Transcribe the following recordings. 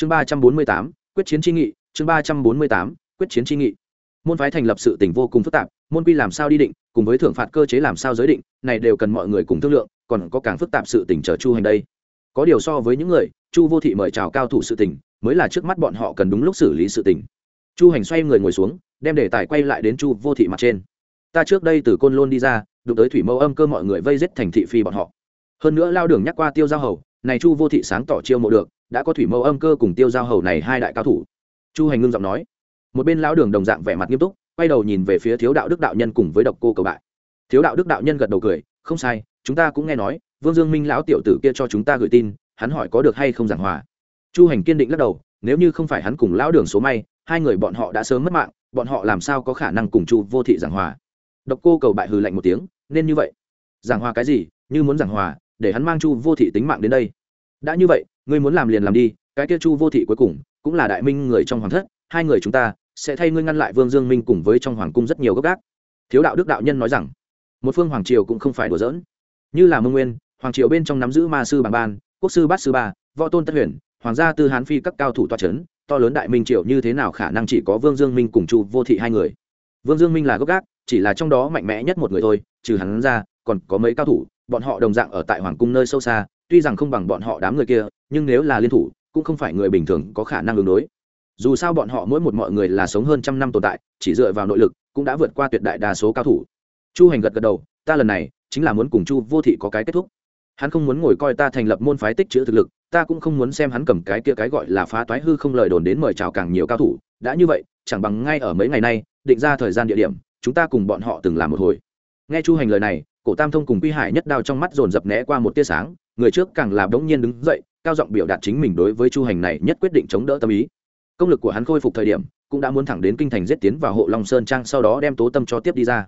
chương ba trăm bốn mươi tám, quyết chiến tri nghị, chương ba trăm bốn mươi tám, quyết chiến tri nghị. Môn phái thành lập sự tình vô cùng phức tạp, môn quy làm sao đi định, cùng với thưởng phạt cơ chế làm sao giới định, này đều cần mọi người cùng thương lượng, còn có càng phức tạp sự tình chờ chu hành đây. Có điều so với những người, chu vô thị mời chào cao thủ sự tình, mới là trước mắt bọn họ cần đúng lúc xử lý sự tình. Chu hành xoay người ngồi xuống, đem đề tài quay lại đến chu vô thị mặt trên. Ta trước đây từ côn lôn đi ra, đụng tới thủy mẫu âm cơ mọi người vây giết thành thị phi bọn họ. Hơn nữa lao đường nhắc qua tiêu giao hầu, này chu vô thị sáng tỏ chiêu mộ được đã có thủy mẫu âm cơ cùng tiêu giao hầu này hai đại cao thủ. Chu hành ngưng giọng nói. Một bên lão đường đồng dạng vẻ mặt nghiêm túc, quay đầu nhìn về phía thiếu đạo đức đạo nhân cùng với độc cô cầu bại. Thiếu đạo đức đạo nhân gật đầu cười, không sai, chúng ta cũng nghe nói, vương dương minh lão tiểu tử kia cho chúng ta gửi tin, hắn hỏi có được hay không giảng hòa. Chu hành kiên định lắc đầu, nếu như không phải hắn cùng lão đường số may, hai người bọn họ đã sớm mất mạng, bọn họ làm sao có khả năng cùng chu vô thị giảng hòa? Độc cô cầu bại hừ lạnh một tiếng, nên như vậy. Giảng hòa cái gì? Như muốn giảng hòa, để hắn mang chu vô thị tính mạng đến đây. Đã như vậy ngươi muốn làm liền làm đi, cái kia chu vô thị cuối cùng cũng là đại minh người trong hoàng thất, hai người chúng ta sẽ thay ngươi ngăn lại vương dương minh cùng với trong hoàng cung rất nhiều gốc gác. Thiếu đạo đức đạo nhân nói rằng. Một phương hoàng triều cũng không phải đùa giỡn. Như là mông nguyên, hoàng triều bên trong nắm giữ ma sư bằng ban, quốc sư bát sư ba, võ tôn tất huyền, hoàng gia tư hán phi các cao thủ toa c h ấ n to lớn đại minh triều như thế nào khả năng chỉ có vương dương minh cùng chu vô thị hai người? Vương dương minh là gốc gác, chỉ là trong đó mạnh mẽ nhất một người thôi, trừ hắn ra, còn có mấy cao thủ, bọn họ đồng dạng ở tại hoàng cung nơi sâu xa tuy rằng không bằng bọn họ đám người kia, nhưng nếu là liên thủ, cũng không phải người bình thường có khả năng ứng đối. Dù sao bọn họ mỗi một mọi người là sống hơn trăm năm tồn tại, chỉ dựa vào nội lực, cũng đã vượt qua tuyệt đại đa số cao thủ. Chu hành gật gật đầu, ta lần này, chính là muốn cùng chu vô thị có cái kết thúc. Hắn không muốn ngồi coi ta thành lập môn phái tích chữ thực lực, ta cũng không muốn xem hắn cầm cái kia cái gọi là phá toái hư không lời đồn đến mời chào càng nhiều cao thủ. Đã như vậy, chẳng bằng ngay ở mấy ngày nay, định ra thời gian địa điểm, chúng ta cùng bọn họ từng làm một hồi. Nghe chu hành lời này cổ tam thông cùng quy hải nhất đao trong mắt dồn dập né qua một tia sáng, người trước càng làm đống nhiên đứng dậy, cao giọng biểu đạt chính mình đối với chu hành này nhất quyết định chống đỡ tâm ý. Công lực của hắn khôi phục thời điểm, cũng đã muốn thẳng đến kinh thành giết tiến vào hộ long sơn trang sau đó đem tố tâm cho tiếp đi ra.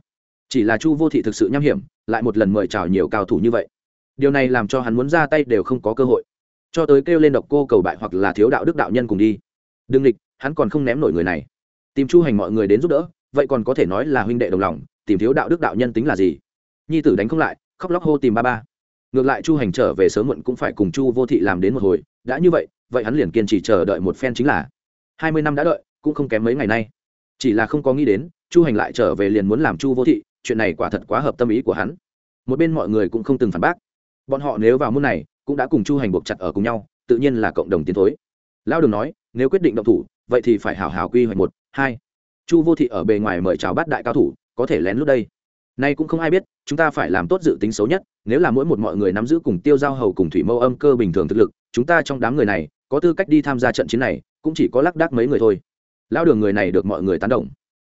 Chỉ là chu vô thị thực sự nham hiểm, lại một lần mời chào nhiều cao thủ như vậy. Điều này làm cho hắn muốn ra tay đều không có cơ hội. Cho tới kêu lên độc cô cầu bại hoặc là thiếu đạo đức đạo nhân cùng đi. Đừng địch, hắn còn không ném nổi người này. Tìm chu hành mọi người đến giúp đỡ, vậy còn có thể nói là huynh đệ đồng lòng, tìm thiếu đạo đức đạo nhân tính là gì? Nhi tử đánh không lại, khóc lóc hô tìm ba ba. Ngược lại chu hành trở về sớm muộn cũng phải cùng chu vô thị làm đến một hồi, đã như vậy vậy hắn liền kiên trì chờ đợi một phen chính là. Hai mươi năm đã đợi, cũng không kém mấy ngày nay. Chỉ là không có nghĩ đến, chu hành lại trở về liền muốn làm chu vô thị, chuyện này quả thật quá hợp tâm ý của hắn. Một bên mọi người cũng không từng phản bác. Bọn họ nếu vào môn này, cũng đã cùng chu hành buộc chặt ở cùng nhau, tự nhiên là cộng đồng tiến thối. Lao đường nói, nếu quyết định động thủ, vậy thì phải hảo hảo quy hoạch một, hai. Chu vô thị ở bề ngoài mời chào bát đại cao thủ, có thể lén lút đây nay cũng không ai biết, chúng ta phải làm tốt dự tính xấu nhất, nếu là mỗi một mọi người nắm giữ cùng tiêu giao hầu cùng thủy mâu âm cơ bình thường thực lực, chúng ta trong đám người này, có tư cách đi tham gia trận chiến này, cũng chỉ có lác đác mấy người thôi. Lao đường người này được mọi người tán đồng.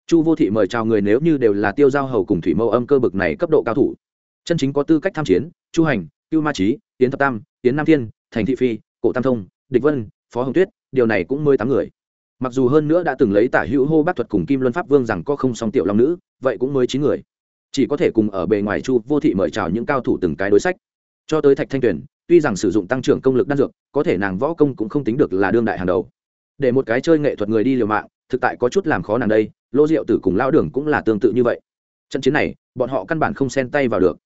Chu vô thị mời chào người nếu như đều là tiêu giao hầu cùng thủy mâu âm cơ bực này cấp độ cao thủ. Chân chính có tư cách tham chiến, chu hành, cưu ma trí tiến thập tam tiến nam thiên, thành thị phi, cổ tam thông, địch vân, phó hồng tuyết, điều này cũng mới tám người. Mặc dù hơn nữa đã từng lấy tả hữu hô bác thuật cùng kim luân pháp vương rằng có không song tiểu long nữ, vậy cũng mới chín người chỉ có thể cùng ở bề ngoài chu vô thị mời chào những cao thủ từng cái đối sách. Cho tới thạch thanh tuyền, tuy rằng sử dụng tăng trưởng công lực đan dược, có thể nàng võ công cũng không tính được là đương đại hàng đầu. Để một cái chơi nghệ thuật người đi liều mạng, thực tại có chút làm khó nàng đây, lô rượu tử cùng lao đường cũng là tương tự như vậy. Trận chiến này, bọn họ căn bản không xen tay vào được.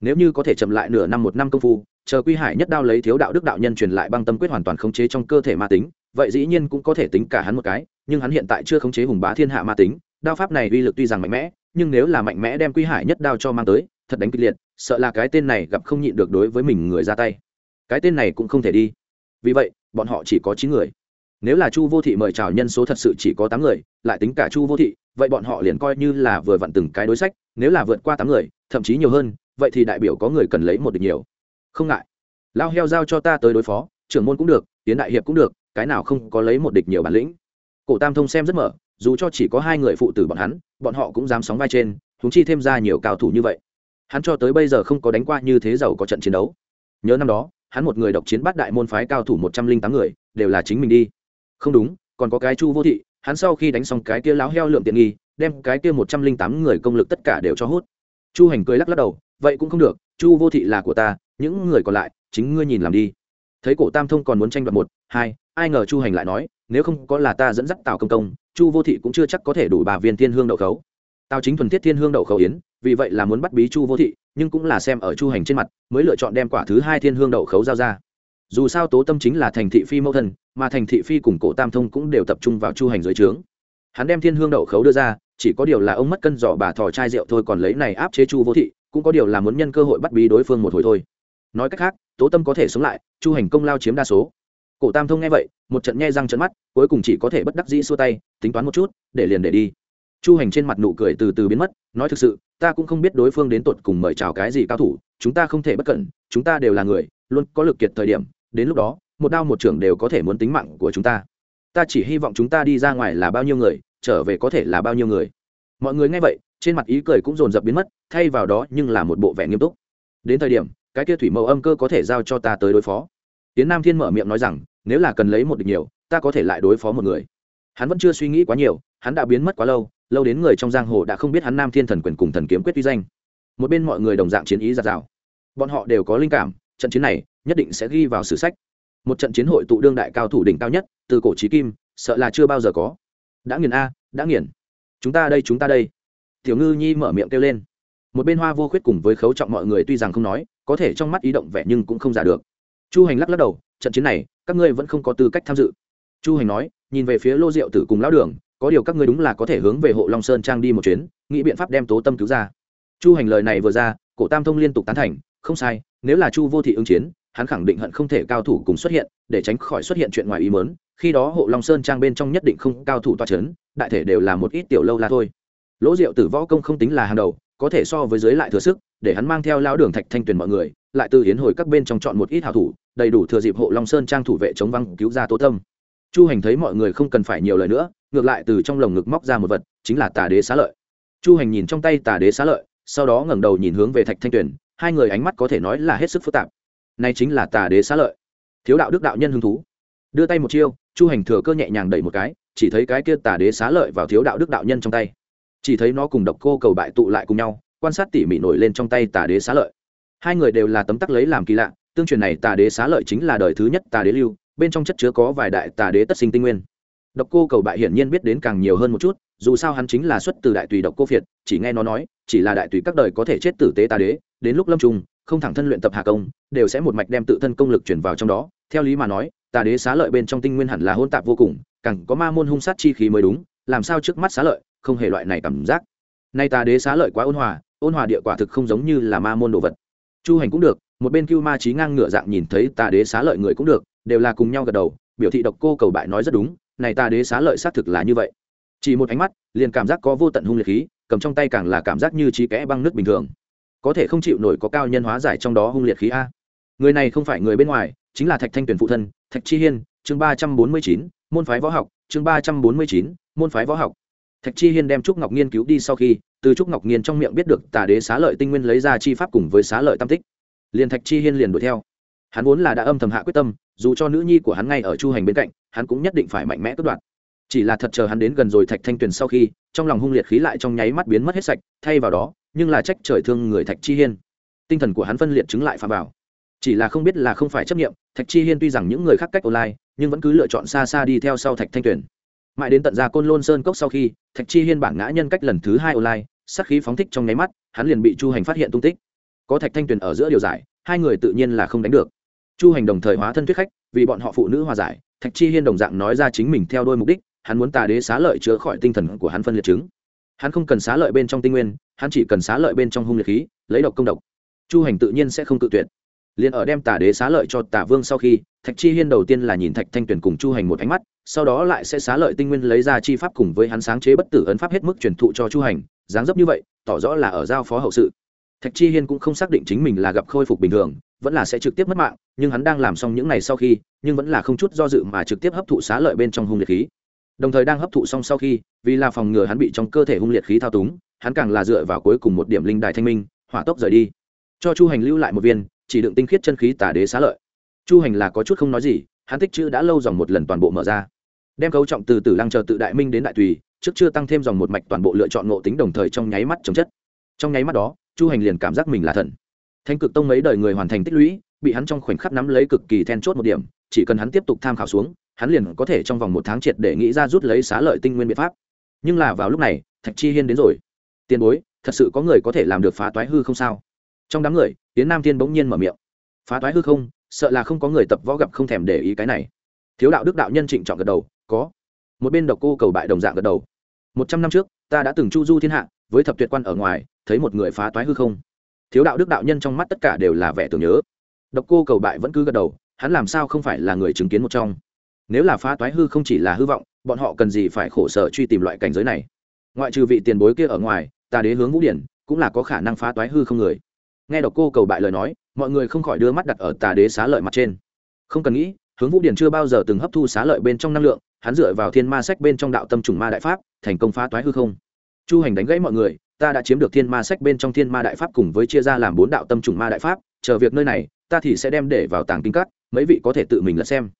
Nếu như có thể chậm lại nửa năm một năm công phu, chờ quy hải nhất đao lấy thiếu đạo đức đạo nhân truyền lại băng tâm quyết hoàn toàn khống chế trong cơ thể ma tính, vậy dĩ nhiên cũng có thể tính cả hắn một cái, nhưng hắn hiện tại chưa khống chế hùng bá thiên hạ ma tính, đao pháp này uy lực tuy rằng mạnh mẽ nhưng nếu là mạnh mẽ đem quy hải nhất đao cho mang tới, thật đánh kịch liệt, sợ là cái tên này gặp không nhịn được đối với mình người ra tay. Cái tên này cũng không thể đi. Vì vậy, bọn họ chỉ có chín người. Nếu là chu vô thị mời chào nhân số thật sự chỉ có tám người, lại tính cả chu vô thị, vậy bọn họ liền coi như là vừa vặn từng cái đối sách, nếu là vượt qua tám người, thậm chí nhiều hơn, vậy thì đại biểu có người cần lấy một địch nhiều. Không ngại. Lao heo giao cho ta tới đối phó, trưởng môn cũng được tiến đại hiệp cũng được, cái nào không có lấy một địch nhiều bản lĩnh cổ tam thông xem rất mở, dù cho chỉ có hai người phụ tử bọn hắn, bọn họ cũng dám sóng vai trên thúng chi thêm ra nhiều cao thủ như vậy. Hắn cho tới bây giờ không có đánh qua như thế giàu có trận chiến đấu. Nhớ năm đó, hắn một người độc chiến bắt đại môn phái cao thủ một trăm linh tám người, đều là chính mình đi. Không đúng, còn có cái chu vô thị, hắn sau khi đánh xong cái kia láo heo lượm tiện nghi, đem cái kia một trăm linh tám người công lực tất cả đều cho hút. Chu hành cười lắc lắc đầu, vậy cũng không được, chu vô thị là của ta, những người còn lại, chính ngươi nhìn làm đi. Thấy cổ tam thông còn muốn tranh đoạt một, hai, ai ngờ chu hành lại nói nếu không có là ta dẫn dắt tào công công chu vô thị cũng chưa chắc có thể đủ bà viên thiên hương đậu khấu tào chính thuần thiết thiên hương đậu khấu yến vì vậy là muốn bắt bí chu vô thị nhưng cũng là xem ở chu hành trên mặt mới lựa chọn đem quả thứ hai thiên hương đậu khấu giao ra dù sao tố tâm chính là thành thị phi mẫu thân mà thành thị phi cùng cổ tam thông cũng đều tập trung vào chu hành dưới trướng hắn đem thiên hương đậu khấu đưa ra chỉ có điều là ông mất cân giỏ bà thò chai rượu thôi còn lấy này áp chế chu vô thị cũng có điều là muốn nhân cơ hội bắt bí đối phương một hồi thôi nói cách khác tố tâm có thể sống lại chu hành công lao chiếm đa số cổ tam thông nghe vậy, một trận nghe răng trận mắt, cuối cùng chỉ có thể bất đắc dĩ xua tay, tính toán một chút, để liền để đi. Chu hành trên mặt nụ cười từ từ biến mất, nói thực sự, ta cũng không biết đối phương đến tột cùng mời chào cái gì cao thủ, chúng ta không thể bất cẩn, chúng ta đều là người, luôn có lực kiệt thời điểm, đến lúc đó, một đao một trưởng đều có thể muốn tính mạng của chúng ta. Ta chỉ hy vọng chúng ta đi ra ngoài là bao nhiêu người, trở về có thể là bao nhiêu người. Mọi người nghe vậy, trên mặt ý cười cũng dồn dập biến mất, thay vào đó nhưng là một bộ vẻ nghiêm túc. Đến thời điểm, cái kia thủy mẫu âm cơ có thể giao cho ta tới đối phó tiến nam thiên mở miệng nói rằng, nếu là cần lấy một địch nhiều, ta có thể lại đối phó một người. Hắn vẫn chưa suy nghĩ quá nhiều, hắn đã biến mất quá lâu lâu đến người trong giang hồ đã không biết hắn nam thiên thần quyền cùng thần kiếm quyết uy danh. Một bên mọi người đồng dạng chiến ý giạt rào. Bọn họ đều có linh cảm, trận chiến này nhất định sẽ ghi vào sử sách. Một trận chiến hội tụ đương đại cao thủ đỉnh cao nhất, từ cổ trí kim, sợ là chưa bao giờ có. Đã nghiền a, đã nghiền. Chúng ta đây, chúng ta đây. Tiểu ngư nhi mở miệng kêu lên. Một bên hoa vô khuyết cùng với khấu trọng mọi người tuy rằng không nói, có thể trong mắt ý động vẻ nhưng cũng không giả được chu hành lắc lắc đầu, trận chiến này, các ngươi vẫn không có tư cách tham dự. Chu hành nói, nhìn về phía lô diệu tử cùng lão đường, có điều các ngươi đúng là có thể hướng về hộ long sơn trang đi một chuyến, nghĩ biện pháp đem tố tâm cứu ra. Chu hành lời này vừa ra, cổ tam thông liên tục tán thành, không sai, nếu là chu vô thị ứng chiến, hắn khẳng định hận không thể cao thủ cùng xuất hiện, để tránh khỏi xuất hiện chuyện ngoài ý mớn khi đó hộ long sơn trang bên trong nhất định không cao thủ toa c h ấ n đại thể đều là một ít tiểu lâu la thôi. Lỗ diệu tử võ công không tính là hàng đầu có thể so với dưới lại thừa sức, để hắn mang theo lao đường thạch thanh tuyền mọi người, lại từ hiến hồi các bên trong chọn một ít hảo thủ, đầy đủ thừa dịp hộ long sơn trang thủ vệ chống văng cứu ra tố tâm. Chu hành thấy mọi người không cần phải nhiều lời nữa, ngược lại từ trong lồng ngực móc ra một vật, chính là tà đế xá lợi. Chu hành nhìn trong tay tà đế xá lợi, sau đó ngẩng đầu nhìn hướng về thạch thanh tuyền, hai người ánh mắt có thể nói là hết sức phức tạp. Nay chính là tà đế xá lợi. Thiếu đạo đức đạo nhân hứng thú. Đưa tay một chiêu, chu hành thừa cơ nhẹ nhàng đẩy một cái, chỉ thấy cái kia tà đế xá lợi vào thiếu đạo đức đạo nhân trong tay chỉ thấy nó cùng độc cô cầu bại tụ lại cùng nhau, quan sát tỉ mỉ nổi lên trong tay tà đế xá lợi. Hai người đều là tấm tắc lấy làm kỳ lạ, tương truyền này tà đế xá lợi chính là đời thứ nhất tà đế lưu, bên trong chất chứa có vài đại tà đế tất sinh tinh nguyên. Độc cô cầu bại hiển nhiên biết đến càng nhiều hơn một chút, dù sao hắn chính là xuất từ đại tùy độc cô phiệt, chỉ nghe nó nói, chỉ là đại tùy các đời có thể chết tử tế tà đế, đến lúc lâm trung không thẳng thân luyện tập hà công, đều sẽ một mạch đem tự thân công lực chuyển vào trong đó. Theo lý mà nói, tà đế xá lợi bên trong tinh nguyên hẳn là hôn tạp vô cùng, càng có ma môn hung sát chi khí mới đúng, làm sao trước mắt xá lợi không hề loại này cảm giác. Nay ta đế xá lợi quá ôn hòa ôn hòa địa quả thực không giống như là ma môn đồ vật. Chu hành cũng được, một bên cưu ma trí ngang ngửa dạng nhìn thấy tà đế xá lợi người cũng được, đều là cùng nhau gật đầu, biểu thị độc cô cầu bại nói rất đúng, này tà đế xá lợi xác thực là như vậy. Chỉ một ánh mắt, liền cảm giác có vô tận hung liệt khí, cầm trong tay càng là cảm giác như trí kẽ băng nước bình thường. Có thể không chịu nổi có cao nhân hóa giải trong đó hung liệt khí a. Người này không phải người bên ngoài, chính là thạch thanh tuyển phụ thân, thạch chi hiên, chương ba trăm bốn mươi chín, môn phái võ học, chương ba trăm bốn mươi chín, môn phái võ học thạch chi hiên đem trúc ngọc nghiên cứu đi sau khi, từ trúc ngọc nghiên trong miệng biết được tà đế xá lợi tinh nguyên lấy ra chi pháp cùng với xá lợi tam tích. Liền thạch chi hiên liền đuổi theo. Hắn vốn là đã âm thầm hạ quyết tâm, dù cho nữ nhi của hắn ngay ở chu hành bên cạnh, hắn cũng nhất định phải mạnh mẽ cất đoạn chỉ là thật chờ hắn đến gần rồi thạch thanh tuyền sau khi, trong lòng hung liệt khí lại trong nháy mắt biến mất hết sạch, thay vào đó, nhưng là trách trời thương người thạch chi hiên. Tinh thần của hắn phân liệt chứng lại phạm bảo. chỉ là không biết là không phải chấp nghiệm thạch chi hiên tuy rằng những người khác cách online, nhưng vẫn cứ lựa chọn xa xa đi theo sau thạch thanh tuyền mãi đến tận ra côn lôn sơn cốc sau khi, thạch chi hiên bản ngã nhân cách lần thứ hai online sắc khí phóng thích trong nháy mắt, hắn liền bị chu hành phát hiện tung tích. Có thạch thanh tuyền ở giữa điều giải, hai người tự nhiên là không đánh được. Chu hành đồng thời hóa thân thuyết khách, vì bọn họ phụ nữ hòa giải, thạch chi hiên đồng dạng nói ra chính mình theo đôi mục đích, hắn muốn tà đế xá lợi chữa khỏi tinh thần của hắn phân liệt chứng. Hắn không cần xá lợi bên trong tinh nguyên, hắn chỉ cần xá lợi bên trong hung liệt khí, lấy độc công độc. Chu hành tự nhiên sẽ không tự tuyệt liền ở đem tà đế xá lợi cho tà vương sau khi, thạch chi hiên đầu tiên là nhìn thạch thanh tuyền cùng chu hành một ánh mắt, sau đó lại sẽ xá lợi tinh nguyên lấy ra chi pháp cùng với hắn sáng chế bất tử ấn pháp hết mức truyền thụ cho chu hành, dáng dấp như vậy, tỏ rõ là ở giao phó hậu sự. Thạch chi hiên cũng không xác định chính mình là gặp khôi phục bình thường, vẫn là sẽ trực tiếp mất mạng, nhưng hắn đang làm xong những này sau khi, nhưng vẫn là không chút do dự mà trực tiếp hấp thụ xá lợi bên trong hung liệt khí. Đồng thời đang hấp thụ xong sau khi, vì là phòng ngừa hắn bị trong cơ thể hung liệt khí thao túng, hắn càng là dựa vào cuối cùng một điểm linh đài thanh minh, hỏa tốc rời đi. Cho chu hành lưu lại một viên chỉ đựng tinh khiết chân khí tả đế xá lợi. Chu hành là có chút không nói gì, hắn tích chữ đã lâu dòng một lần toàn bộ mở ra. Đem cấu trọng từ tử lăng chờ tự đại minh đến đại tùy, trước chưa tăng thêm dòng một mạch toàn bộ lựa chọn ngộ tính đồng thời trong nháy mắt chống chất. Trong nháy mắt đó, chu hành liền cảm giác mình là thần. Thanh cực tông mấy đời người hoàn thành tích lũy, bị hắn trong khoảnh khắc nắm lấy cực kỳ then chốt một điểm, chỉ cần hắn tiếp tục tham khảo xuống, hắn liền có thể trong vòng một tháng triệt để nghĩ ra rút lấy xá lợi tinh nguyên biện pháp. Nhưng là vào lúc này, thạch chi hiên đến rồi. Tiền bối, thật sự có người có thể làm được phá toái hư không sao? Trong đám người tiến nam thiên bỗng nhiên mở miệng. Phá toái hư không, sợ là không có người tập võ gặp không thèm để ý cái này. Thiếu đạo đức đạo nhân trịnh trọng gật đầu, có. Một bên độc cô cầu bại đồng dạng gật đầu. Một trăm năm trước, ta đã từng chu du thiên hạ, với thập tuyệt quan ở ngoài, thấy một người phá toái hư không. Thiếu đạo đức đạo nhân trong mắt tất cả đều là vẻ tưởng nhớ. Độc cô cầu bại vẫn cứ gật đầu, hắn làm sao không phải là người chứng kiến một trong? Nếu là phá toái hư không chỉ là hư vọng, bọn họ cần gì phải khổ sở truy tìm loại cảnh giới này? Ngoại trừ vị tiền bối kia ở ngoài, ta đế hướng vũ điển, cũng là có khả năng phá toái hư không người nghe đọc cô cầu bại lời nói, mọi người không khỏi đưa mắt đặt ở tà đế xá lợi mặt trên. Không cần nghĩ, hướng vũ điển chưa bao giờ từng hấp thu xá lợi bên trong năng lượng, hắn dựa vào thiên ma sách bên trong đạo tâm trùng ma đại pháp, thành công phá toái hư không. Chu hành đánh gãy mọi người, ta đã chiếm được thiên ma sách bên trong thiên ma đại pháp cùng với chia ra làm bốn đạo tâm trùng ma đại pháp, chờ việc nơi này, ta thì sẽ đem để vào tàng kinh cắt mấy vị có thể tự mình lật xem.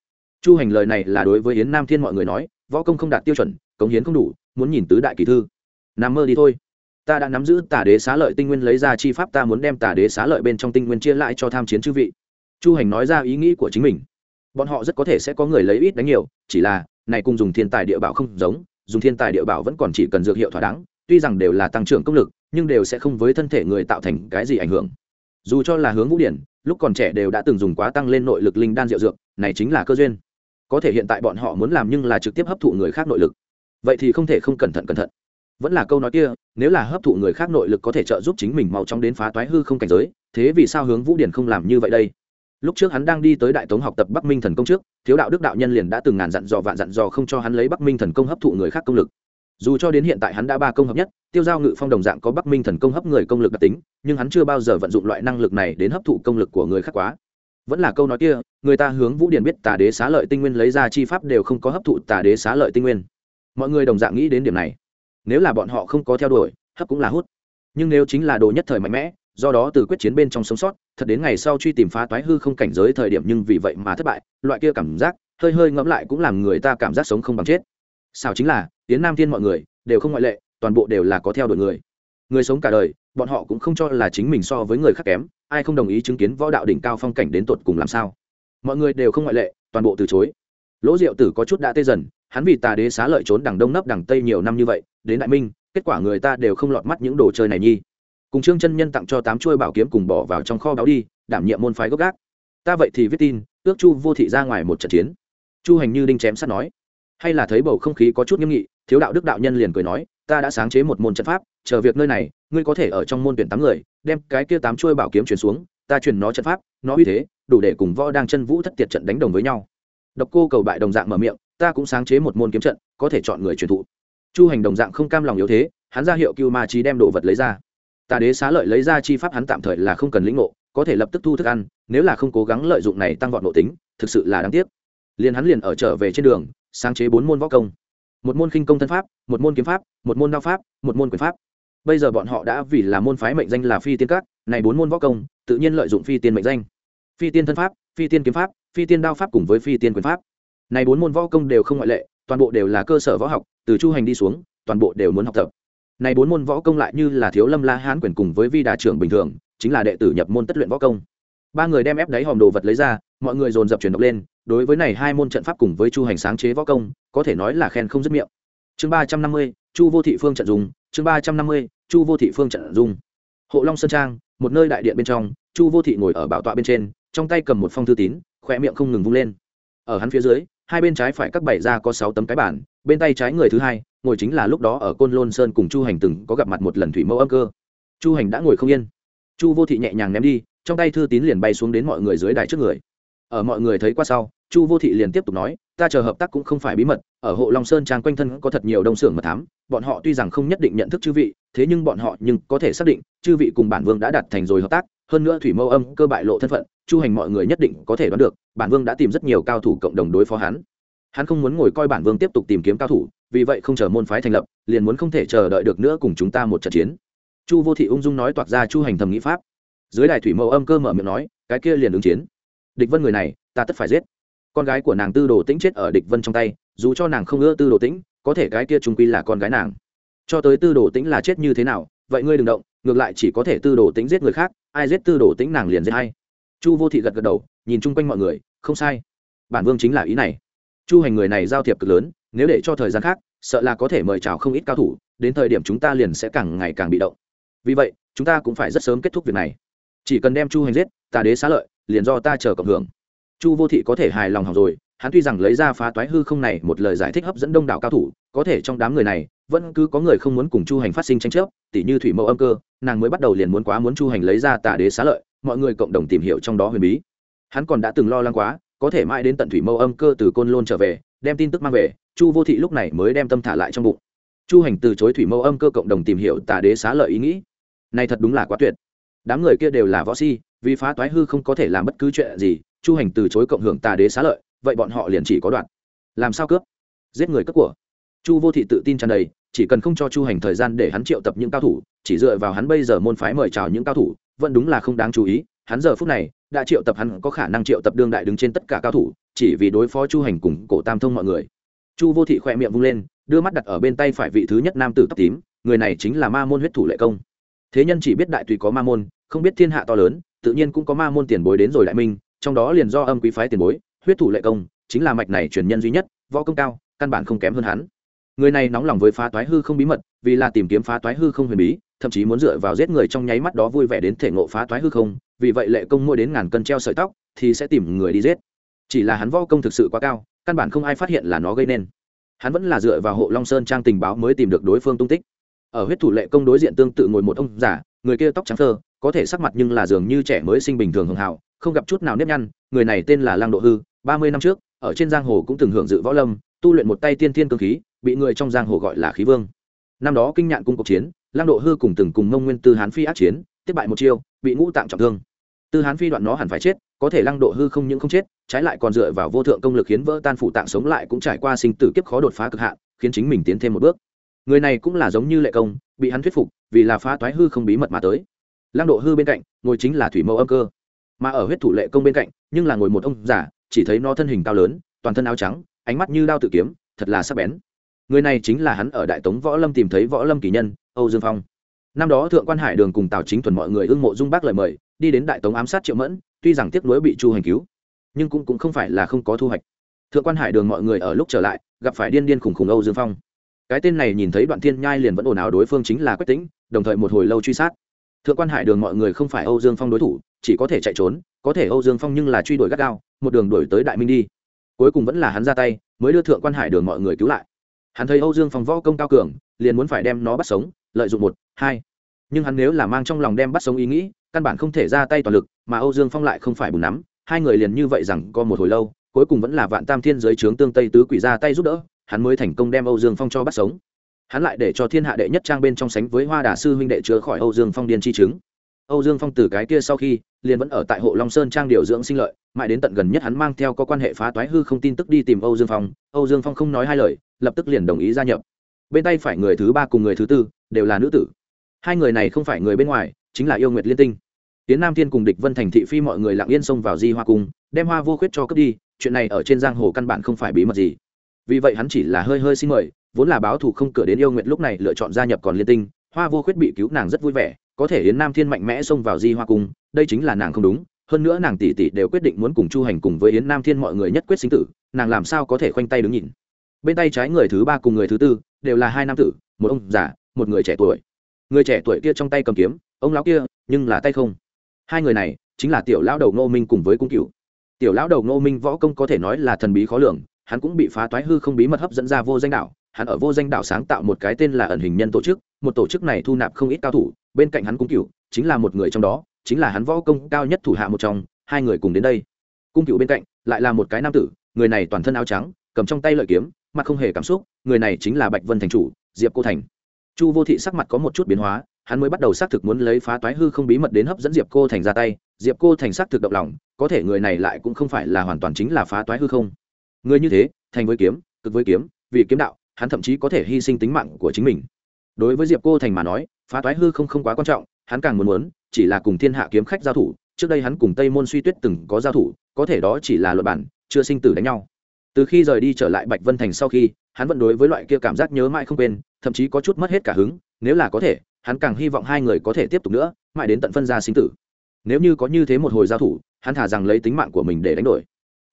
Chu hành lời này là đối với yến nam thiên mọi người nói, võ công không đạt tiêu chuẩn, cống hiến không đủ, muốn nhìn tứ đại kỳ thư. Nằm mơ đi thôi ta đã nắm giữ tả đế xá lợi tinh nguyên lấy ra chi pháp, ta muốn đem tả đế xá lợi bên trong tinh nguyên chia lại cho tham chiến chư vị. Chu hành nói ra ý nghĩ của chính mình. Bọn họ rất có thể sẽ có người lấy ít đánh nhiều, chỉ là, này cùng dùng thiên tài địa bảo không giống, dùng thiên tài địa bảo vẫn còn chỉ cần dược hiệu thỏa đáng, tuy rằng đều là tăng trưởng công lực, nhưng đều sẽ không với thân thể người tạo thành cái gì ảnh hưởng. Dù cho là hướng vũ điển, lúc còn trẻ đều đã từng dùng quá tăng lên nội lực linh đan rượu dược, này chính là cơ duyên. Có thể hiện tại bọn họ muốn làm nhưng là trực tiếp hấp thụ người khác nội lực. Vậy thì không thể không cẩn thận cẩn thận vẫn là câu nói kia, nếu là hấp thụ người khác nội lực có thể trợ giúp chính mình mau chóng đến phá toái hư không cảnh giới, thế vì sao hướng vũ điển không làm như vậy đây? Lúc trước hắn đang đi tới đại tống học tập bắc minh thần công trước, thiếu đạo đức đạo nhân liền đã từng ngàn dặn dò vạn dặn dò không cho hắn lấy bắc minh thần công hấp thụ người khác công lực. Dù cho đến hiện tại hắn đã ba công hợp nhất, tiêu giao ngự phong đồng dạng có bắc minh thần công hấp người công lực đặc tính, nhưng hắn chưa bao giờ vận dụng loại năng lực này đến hấp thụ công lực của người khác quá. Vẫn là câu nói kia, người ta hướng vũ điển biết tà đế xá lợi tinh nguyên lấy ra chi pháp đều không có hấp thụ tà đế xá lợi tinh nguyên. Mọi người đồng dạng nghĩ đến điểm này nếu là bọn họ không có theo đuổi, hấp cũng là hút. Nhưng nếu chính là đồ nhất thời mạnh mẽ, do đó từ quyết chiến bên trong sống sót, thật đến ngày sau truy tìm phá toái hư không cảnh giới thời điểm nhưng vì vậy mà thất bại, loại kia cảm giác, hơi hơi ngẫm lại cũng làm người ta cảm giác sống không bằng chết. Sao chính là tiến nam thiên mọi người, đều không ngoại lệ, toàn bộ đều là có theo đuổi người. Người sống cả đời, bọn họ cũng không cho là chính mình so với người khác kém, ai không đồng ý chứng kiến võ đạo đỉnh cao phong cảnh đến tột cùng làm sao. Mọi người đều không ngoại lệ, toàn bộ từ chối. Lỗ diệu tử có chút đã tê dần hắn vì tà đế xá lợi trốn đằng đông nấp đằng tây nhiều năm như vậy, đến đại minh, kết quả người ta đều không lọt mắt những đồ chơi này nhi. Cùng trương chân nhân tặng cho tám chuôi bảo kiếm cùng bỏ vào trong kho báo đi, đảm nhiệm môn phái gốc gác. Ta vậy thì viết tin, ước chu vô thị ra ngoài một trận chiến. Chu hành như đinh chém sắt nói. Hay là thấy bầu không khí có chút nghiêm nghị, thiếu đạo đức đạo nhân liền cười nói, ta đã sáng chế một môn trận pháp, chờ việc nơi này, ngươi có thể ở trong môn tuyển tám người, đem cái kia tám chuôi bảo kiếm chuyển xuống, ta chuyển nó trận pháp, nó uy thế, đủ để cùng võ đang chân vũ thất tiệt trận đánh đồng với nhau. Độc cô cầu bại đồng dạng mở miệng ta cũng sáng chế một môn kiếm trận, có thể chọn người truyền thụ. Chu hành đồng dạng không cam lòng yếu thế, hắn ra hiệu cưu ma trí đem đồ vật lấy ra. Tà đế xá lợi lấy ra chi pháp hắn tạm thời là không cần lĩnh ngộ, có thể lập tức thu thức ăn, nếu là không cố gắng lợi dụng này tăng vọt nội tính, thực sự là đáng tiếc. Liền hắn liền ở trở về trên đường, sáng chế bốn môn võ công. Một môn khinh công thân pháp, một môn kiếm pháp, một môn đao pháp, một môn quyền pháp. Bây giờ bọn họ đã vì là môn phái mệnh danh là phi tiên các, này bốn môn võ công, tự nhiên lợi dụng phi tiên mệnh danh. Phi tiên thân pháp, phi tiên kiếm pháp, phi tiên đao pháp cùng với phi tiên quyền pháp này bốn môn võ công đều không ngoại lệ, toàn bộ đều là cơ sở võ học, từ chu hành đi xuống, toàn bộ đều muốn học tập. Này bốn môn võ công lại như là thiếu lâm la hán quyền cùng với vi đà trưởng bình thường, chính là đệ tử nhập môn tất luyện võ công. Ba người đem ép đáy hòm đồ vật lấy ra, mọi người dồn dập chuyển đọc lên, đối với này hai môn trận pháp cùng với chu hành sáng chế võ công, có thể nói là khen không dứt miệng. Chương ba trăm năm mươi, chu vô thị phương trận dùng, chương ba trăm năm mươi, chu vô thị phương trận dung hộ long sơn trang, một nơi đại điện bên trong, chu vô thị ngồi ở bảo tọa bên trên, trong tay cầm một phong thư tín khoe miệng không ngừng vung lên. Ở hắn phía dưới hai bên trái phải các bảy ra có sáu tấm cái bản bên tay trái người thứ hai, ngồi chính là lúc đó ở côn lôn sơn cùng chu hành từng có gặp mặt một lần thủy mẫu âm cơ. Chu hành đã ngồi không yên. Chu vô thị nhẹ nhàng ném đi, trong tay thư tín liền bay xuống đến mọi người dưới đài trước người. Ở mọi người thấy qua sau, chu vô thị liền tiếp tục nói, ta chờ hợp tác cũng không phải bí mật, ở hộ long sơn trang quanh thân có thật nhiều đông xưởng mật thám, bọn họ tuy rằng không nhất định nhận thức chư vị, thế nhưng bọn họ nhưng có thể xác định, chư vị cùng bản vương đã đạt thành rồi hợp tác hơn nữa thủy mâu âm cơ bại lộ thân phận, chu hành mọi người nhất định có thể đoán được, bản vương đã tìm rất nhiều cao thủ cộng đồng đối phó hắn. Hắn không muốn ngồi coi bản vương tiếp tục tìm kiếm cao thủ, vì vậy không chờ môn phái thành lập, liền muốn không thể chờ đợi được nữa cùng chúng ta một trận chiến. Chu vô thị ung dung nói toạc ra chu hành thầm nghĩ pháp. Dưới đài thủy mẫu âm cơ mở miệng nói, cái kia liền ứng chiến. Địch vân người này, ta tất phải giết. Con gái của nàng tư đồ tĩnh chết ở địch vân trong tay, dù cho nàng không ưa tư đồ tĩnh, có thể cái kia trung quy là con gái nàng. Cho tới tư đồ tĩnh là chết như thế nào, vậy ngươi đừng động, ngược lại chỉ có thể tư đồ tĩnh giết người khác ai giết tư đồ tĩnh nàng liền giết hay chu vô thị gật gật đầu, nhìn chung quanh mọi người, không sai. Bản vương chính là ý này. Chu hành người này giao thiệp cực lớn, nếu để cho thời gian khác, sợ là có thể mời chào không ít cao thủ, đến thời điểm chúng ta liền sẽ càng ngày càng bị động. Vì vậy, chúng ta cũng phải rất sớm kết thúc việc này. Chỉ cần đem chu hành giết tà đế xá lợi, liền do ta chờ cộng hưởng. Chu vô thị có thể hài lòng học rồi hắn tuy rằng lấy ra phá toái hư không này một lời giải thích hấp dẫn đông đảo cao thủ, có thể trong đám người này, vẫn cứ có người không muốn cùng chu hành phát sinh tranh chấp, tỉ như thủy mẫu âm cơ, nàng mới bắt đầu liền muốn quá muốn chu hành lấy ra tà đế xá lợi, mọi người cộng đồng tìm hiểu trong đó huyền bí. Hắn còn đã từng lo lắng quá, có thể mãi đến tận thủy mẫu âm cơ từ côn lôn trở về, đem tin tức mang về, chu vô thị lúc này mới đem tâm thả lại trong bụng. Chu hành từ chối thủy mẫu âm cơ cộng đồng tìm hiểu tà đế xá lợi ý nghĩ. Này thật đúng là quá tuyệt. Đám người kia đều là võ si, vì phá toái hư không có thể làm bất cứ chuyện gì, chu hành từ chối cộng hưởng tà đế xá lợi vậy bọn họ liền chỉ có đoạn. Làm sao cướp? Giết người cướp của. Chu vô thị tự tin tràn đầy, chỉ cần không cho chu hành thời gian để hắn triệu tập những cao thủ, chỉ dựa vào hắn bây giờ môn phái mời chào những cao thủ, vẫn đúng là không đáng chú ý, hắn giờ phút này đã triệu tập hắn có khả năng triệu tập đương đại đứng trên tất cả cao thủ, chỉ vì đối phó chu hành cùng cổ tam thông mọi người. Chu vô thị khỏe miệng vung lên, đưa mắt đặt ở bên tay phải vị thứ nhất nam tử tóc tím, người này chính là ma môn huyết thủ lệ công. Thế nhân chỉ biết đại tùy có ma môn, không biết thiên hạ to lớn, tự nhiên cũng có ma môn tiền bối đến rồi đại minh, trong đó liền do âm quý phái tiền bối huyết thủ lệ công, chính là mạch này truyền nhân duy nhất, võ công cao, căn bản không kém hơn hắn. Người này nóng lòng với phá toái hư không bí mật, vì là tìm kiếm phá toái hư không huyền bí, thậm chí muốn dựa vào giết người trong nháy mắt đó vui vẻ đến thể ngộ phá toái hư không, vì vậy lệ công mua đến ngàn cân treo sợi tóc, thì sẽ tìm người đi giết. Chỉ là hắn võ công thực sự quá cao, căn bản không ai phát hiện là nó gây nên. Hắn vẫn là dựa vào hộ long sơn trang tình báo mới tìm được đối phương tung tích. Ở huyết thủ lệ công đối diện tương tự ngồi một ông giả người kia tóc trắng thơ, có thể sắc mặt nhưng là dường như trẻ mới sinh bình thường hưởng hảo không gặp chút nào nếp nhăn, người này tên là lăng độ hư ba mươi năm trước, ở trên giang hồ cũng từng hưởng dự võ lâm, tu luyện một tay tiên thiên cơ khí, bị người trong giang hồ gọi là khí vương. Năm đó kinh nhạn cung cuộc chiến lăng độ hư cùng từng cùng mông nguyên tư hán phi ác chiến, tiếp bại một chiêu, bị ngũ tạng trọng thương. Tư hán phi đoạn nó hẳn phải chết, có thể lăng độ hư không những không chết, trái lại còn dựa vào vô thượng công lực khiến vỡ tan phủ tạng sống lại cũng trải qua sinh tử kiếp khó đột phá cực hạn, khiến chính mình tiến thêm một bước. Người này cũng là giống như lệ công, bị hắn thuyết phục, vì là phá toái hư không bí mật mà tới. Lăng độ hư bên cạnh, ngồi chính là thủy mẫu âm cơ. Mà ở huyết thủ lệ công bên cạnh, nhưng là ngồi một ông giả chỉ thấy nó thân hình cao lớn toàn thân áo trắng ánh mắt như đao tự kiếm thật là sắc bén. Người này chính là hắn ở đại tống võ lâm tìm thấy võ lâm kỳ nhân âu dương phong. Năm đó thượng quan hải đường cùng tào chính thuần mọi người ưng mộ dung bác lời mời đi đến đại tống ám sát triệu mẫn tuy rằng tiếc nuối bị chu hành cứu nhưng cũng, cũng không phải là không có thu hoạch. Thượng quan hải đường mọi người ở lúc trở lại gặp phải điên điên khủng khủng âu dương phong. Cái tên này nhìn thấy đoạn thiên nhai liền vẫn ồn ào đối phương chính là quách tĩnh đồng thời một hồi lâu truy sát. Thượng quan hải đường mọi người không phải âu dương phong đối thủ chỉ có thể chạy trốn, có thể âu dương phong nhưng là truy đuổi gắt gao, một đường đuổi tới đại minh đi. Cuối cùng vẫn là hắn ra tay, mới đưa thượng quan hải đường mọi người cứu lại. Hắn thấy âu dương phong võ công cao cường, liền muốn phải đem nó bắt sống, lợi dụng một, hai. Nhưng hắn nếu là mang trong lòng đem bắt sống ý nghĩ, căn bản không thể ra tay toàn lực, mà âu dương phong lại không phải bùn nắm, hai người liền như vậy rằng có một hồi lâu, cuối cùng vẫn là vạn tam thiên giới trướng tương tây tứ quỷ ra tay giúp đỡ, hắn mới thành công đem âu dương phong cho bắt sống. Hắn lại để cho thiên hạ đệ nhất trang bên trong sánh với hoa đà sư huynh đệ chứa khỏi âu dương phong điên chi chứng âu dương phong từ cái kia sau khi, liền vẫn ở tại hộ long sơn trang điều dưỡng sinh lợi, mãi đến tận gần nhất hắn mang theo có quan hệ phá toái hư không tin tức đi tìm âu dương phong. Âu dương phong không nói hai lời, lập tức liền đồng ý gia nhập. Bên tay phải người thứ ba cùng người thứ tư, đều là nữ tử. Hai người này không phải người bên ngoài, chính là yêu nguyệt liên tinh. Tiến nam thiên cùng địch vân thành thị phi mọi người lặng yên xông vào di hoa cung, đem hoa vô khuyết cho cướp đi, chuyện này ở trên giang hồ căn bản không phải bí mật gì. Vì vậy hắn chỉ là hơi hơi xin mời, vốn là báo thù không cửa đến yêu nguyệt lúc này lựa chọn gia nhập còn liên tinh, hoa vô khuyết bị cứu nàng rất vui vẻ có thể yến nam thiên mạnh mẽ xông vào di hoa cung, đây chính là nàng không đúng, hơn nữa nàng tỷ tỷ đều quyết định muốn cùng chu hành cùng với yến nam thiên mọi người nhất quyết sinh tử, nàng làm sao có thể khoanh tay đứng nhìn. Bên tay trái người thứ ba cùng người thứ tư, đều là hai nam tử, một ông già, một người trẻ tuổi. Người trẻ tuổi kia trong tay cầm kiếm, ông lão kia, nhưng là tay không. Hai người này, chính là tiểu lão đầu ngô minh cùng với cung cựu tiểu lão đầu ngô minh võ công có thể nói là thần bí khó lường, hắn cũng bị phá toái hư không bí mật hấp dẫn ra vô danh đảo hắn ở vô danh đảo sáng tạo một cái tên là ẩn hình nhân tổ chức, một tổ chức này thu nạp không ít cao thủ bên cạnh hắn cung cựu chính là một người trong đó, chính là hắn võ công cao nhất thủ hạ một trong, hai người cùng đến đây. Cung cựu bên cạnh, lại là một cái nam tử, người này toàn thân áo trắng, cầm trong tay lợi kiếm, mặt không hề cảm xúc, người này chính là bạch vân thành chủ, diệp cô thành. Chu vô thị sắc mặt có một chút biến hóa, hắn mới bắt đầu xác thực muốn lấy phá toái hư không bí mật đến hấp dẫn diệp cô thành ra tay. Diệp cô thành xác thực động lòng, có thể người này lại cũng không phải là hoàn toàn chính là phá toái hư không. Người như thế, thành với kiếm, cực với kiếm, vì kiếm đạo, hắn thậm chí có thể hy sinh tính mạng của chính mình. Đối với diệp cô thành mà nói phá toái hư không không quá quan trọng, hắn càng muốn muốn, chỉ là cùng thiên hạ kiếm khách giao thủ, trước đây hắn cùng tây môn suy tuyết từng có giao thủ, có thể đó chỉ là luật bản, chưa sinh tử đánh nhau. Từ khi rời đi trở lại bạch vân thành sau khi, hắn vẫn đối với loại kia cảm giác nhớ mãi không quên, thậm chí có chút mất hết cả hứng, nếu là có thể, hắn càng hy vọng hai người có thể tiếp tục nữa, mãi đến tận phân ra sinh tử. Nếu như có như thế một hồi giao thủ, hắn thả rằng lấy tính mạng của mình để đánh đổi.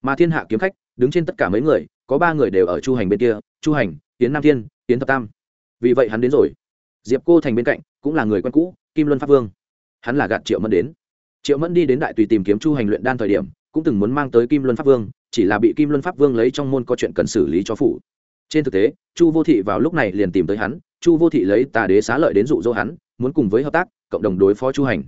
Mà thiên hạ kiếm khách, đứng trên tất cả mấy người, có ba người đều ở chu hành bên kia, chu hành tiến nam thiên tiến thập tam. Vì vậy hắn đến rồi diệp cô thành bên cạnh cũng là người quen cũ, kim luân pháp vương. Hắn là gạt triệu mẫn đến. Triệu mẫn đi đến đại tùy tìm kiếm chu hành luyện đan thời điểm, cũng từng muốn mang tới kim luân pháp vương, chỉ là bị kim luân pháp vương lấy trong môn có chuyện cần xử lý cho phủ. Trên thực tế, chu vô thị vào lúc này liền tìm tới hắn, chu vô thị lấy tà đế xá lợi đến dụ dỗ hắn, muốn cùng với hợp tác, cộng đồng đối phó chu hành.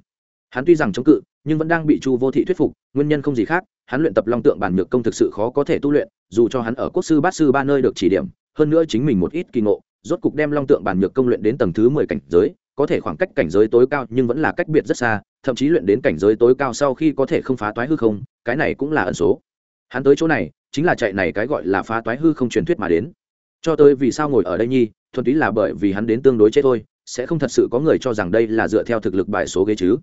Hắn tuy rằng chống cự, nhưng vẫn đang bị chu vô thị thuyết phục, nguyên nhân không gì khác, hắn luyện tập long tượng bản nhược công thực sự khó có thể tu luyện, dù cho hắn ở quốc sư bát sư ba nơi được chỉ điểm, hơn nữa chính mình một ít kỳ ngộ rốt cục đem long tượng bản nhược công luyện đến tầng thứ mười cảnh giới, có thể khoảng cách cảnh giới tối cao nhưng vẫn là cách biệt rất xa, thậm chí luyện đến cảnh giới tối cao sau khi có thể không phá toái hư không, cái này cũng là ẩn số. Hắn tới chỗ này, chính là chạy này cái gọi là phá toái hư không truyền thuyết mà đến. Cho tới vì sao ngồi ở đây nhi, thuần túy là bởi vì hắn đến tương đối chết thôi, sẽ không thật sự có người cho rằng đây là dựa theo thực lực bài số ghế chứ.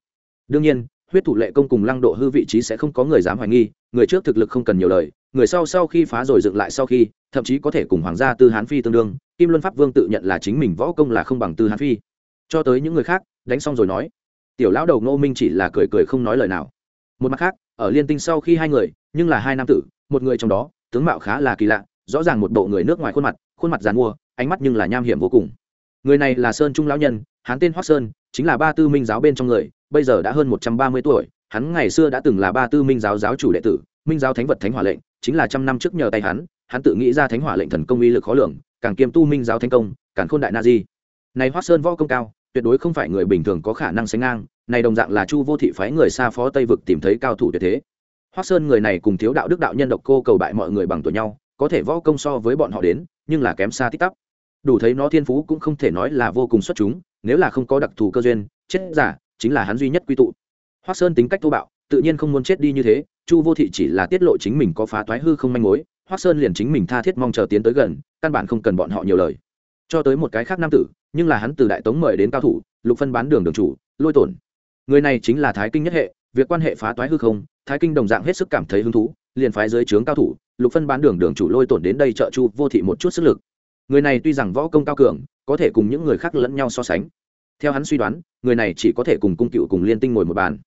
Đương nhiên, huyết thủ lệ công cùng lăng độ hư vị trí sẽ không có người dám hoài nghi, người trước thực lực không cần nhiều lời, người sau sau khi phá rồi dựng lại sau khi, thậm chí có thể cùng hoàng gia tư hán phi tương đương kim luân pháp vương tự nhận là chính mình võ công là không bằng tư hán phi. Cho tới những người khác, đánh xong rồi nói, tiểu lão đầu ngô minh chỉ là cười cười không nói lời nào. Một mặt khác, ở liên tinh sau khi hai người, nhưng là hai nam tử, một người trong đó, tướng mạo khá là kỳ lạ, rõ ràng một bộ người nước ngoài khuôn mặt khuôn mặt dàn mua, ánh mắt nhưng là nham hiểm vô cùng. Người này là sơn trung lão nhân, hắn tên Hoắc sơn, chính là ba tư minh giáo bên trong người, bây giờ đã hơn một trăm ba mươi tuổi, hắn ngày xưa đã từng là ba tư minh giáo giáo chủ đệ tử, minh giáo thánh vật thánh hỏa lệnh, chính là trăm năm trước nhờ tay hắn hắn tự nghĩ ra thánh hỏa lệnh thần công uy lực khó lường càng kiêm tu minh giáo thành công, càng khôn đại na di. Này hoác sơn võ công cao, tuyệt đối không phải người bình thường có khả năng sánh ngang, này đồng dạng là chu vô thị phái người xa phó tây vực tìm thấy cao thủ tuyệt thế. Hoác sơn người này cùng thiếu đạo đức đạo nhân độc cô cầu bại mọi người bằng tuổi nhau, có thể võ công so với bọn họ đến, nhưng là kém xa tích tắp đủ thấy nó thiên phú cũng không thể nói là vô cùng xuất chúng, nếu là không có đặc thù cơ duyên, chết giả, chính là hắn duy nhất quy tụ. Hoác sơn tính cách thô bạo, tự nhiên không muốn chết đi như thế, chu vô thị chỉ là tiết lộ chính mình có phá toái hư không manh mối hoác sơn liền chính mình tha thiết mong chờ tiến tới gần, căn bản không cần bọn họ nhiều lời. Cho tới một cái khác nam tử, nhưng là hắn từ đại tống mời đến cao thủ, lục phân bán đường đường chủ, lôi tổn. Người này chính là thái kinh nhất hệ, việc quan hệ phá toái hư không, thái kinh đồng dạng hết sức cảm thấy hứng thú, liền phái dưới trướng cao thủ, lục phân bán đường đường chủ lôi tổn đến đây trợ chu, vô thị một chút sức lực. Người này tuy rằng võ công cao cường, có thể cùng những người khác lẫn nhau so sánh. Theo hắn suy đoán, người này chỉ có thể cùng cung cựu cùng liên tinh ngồi một bàn.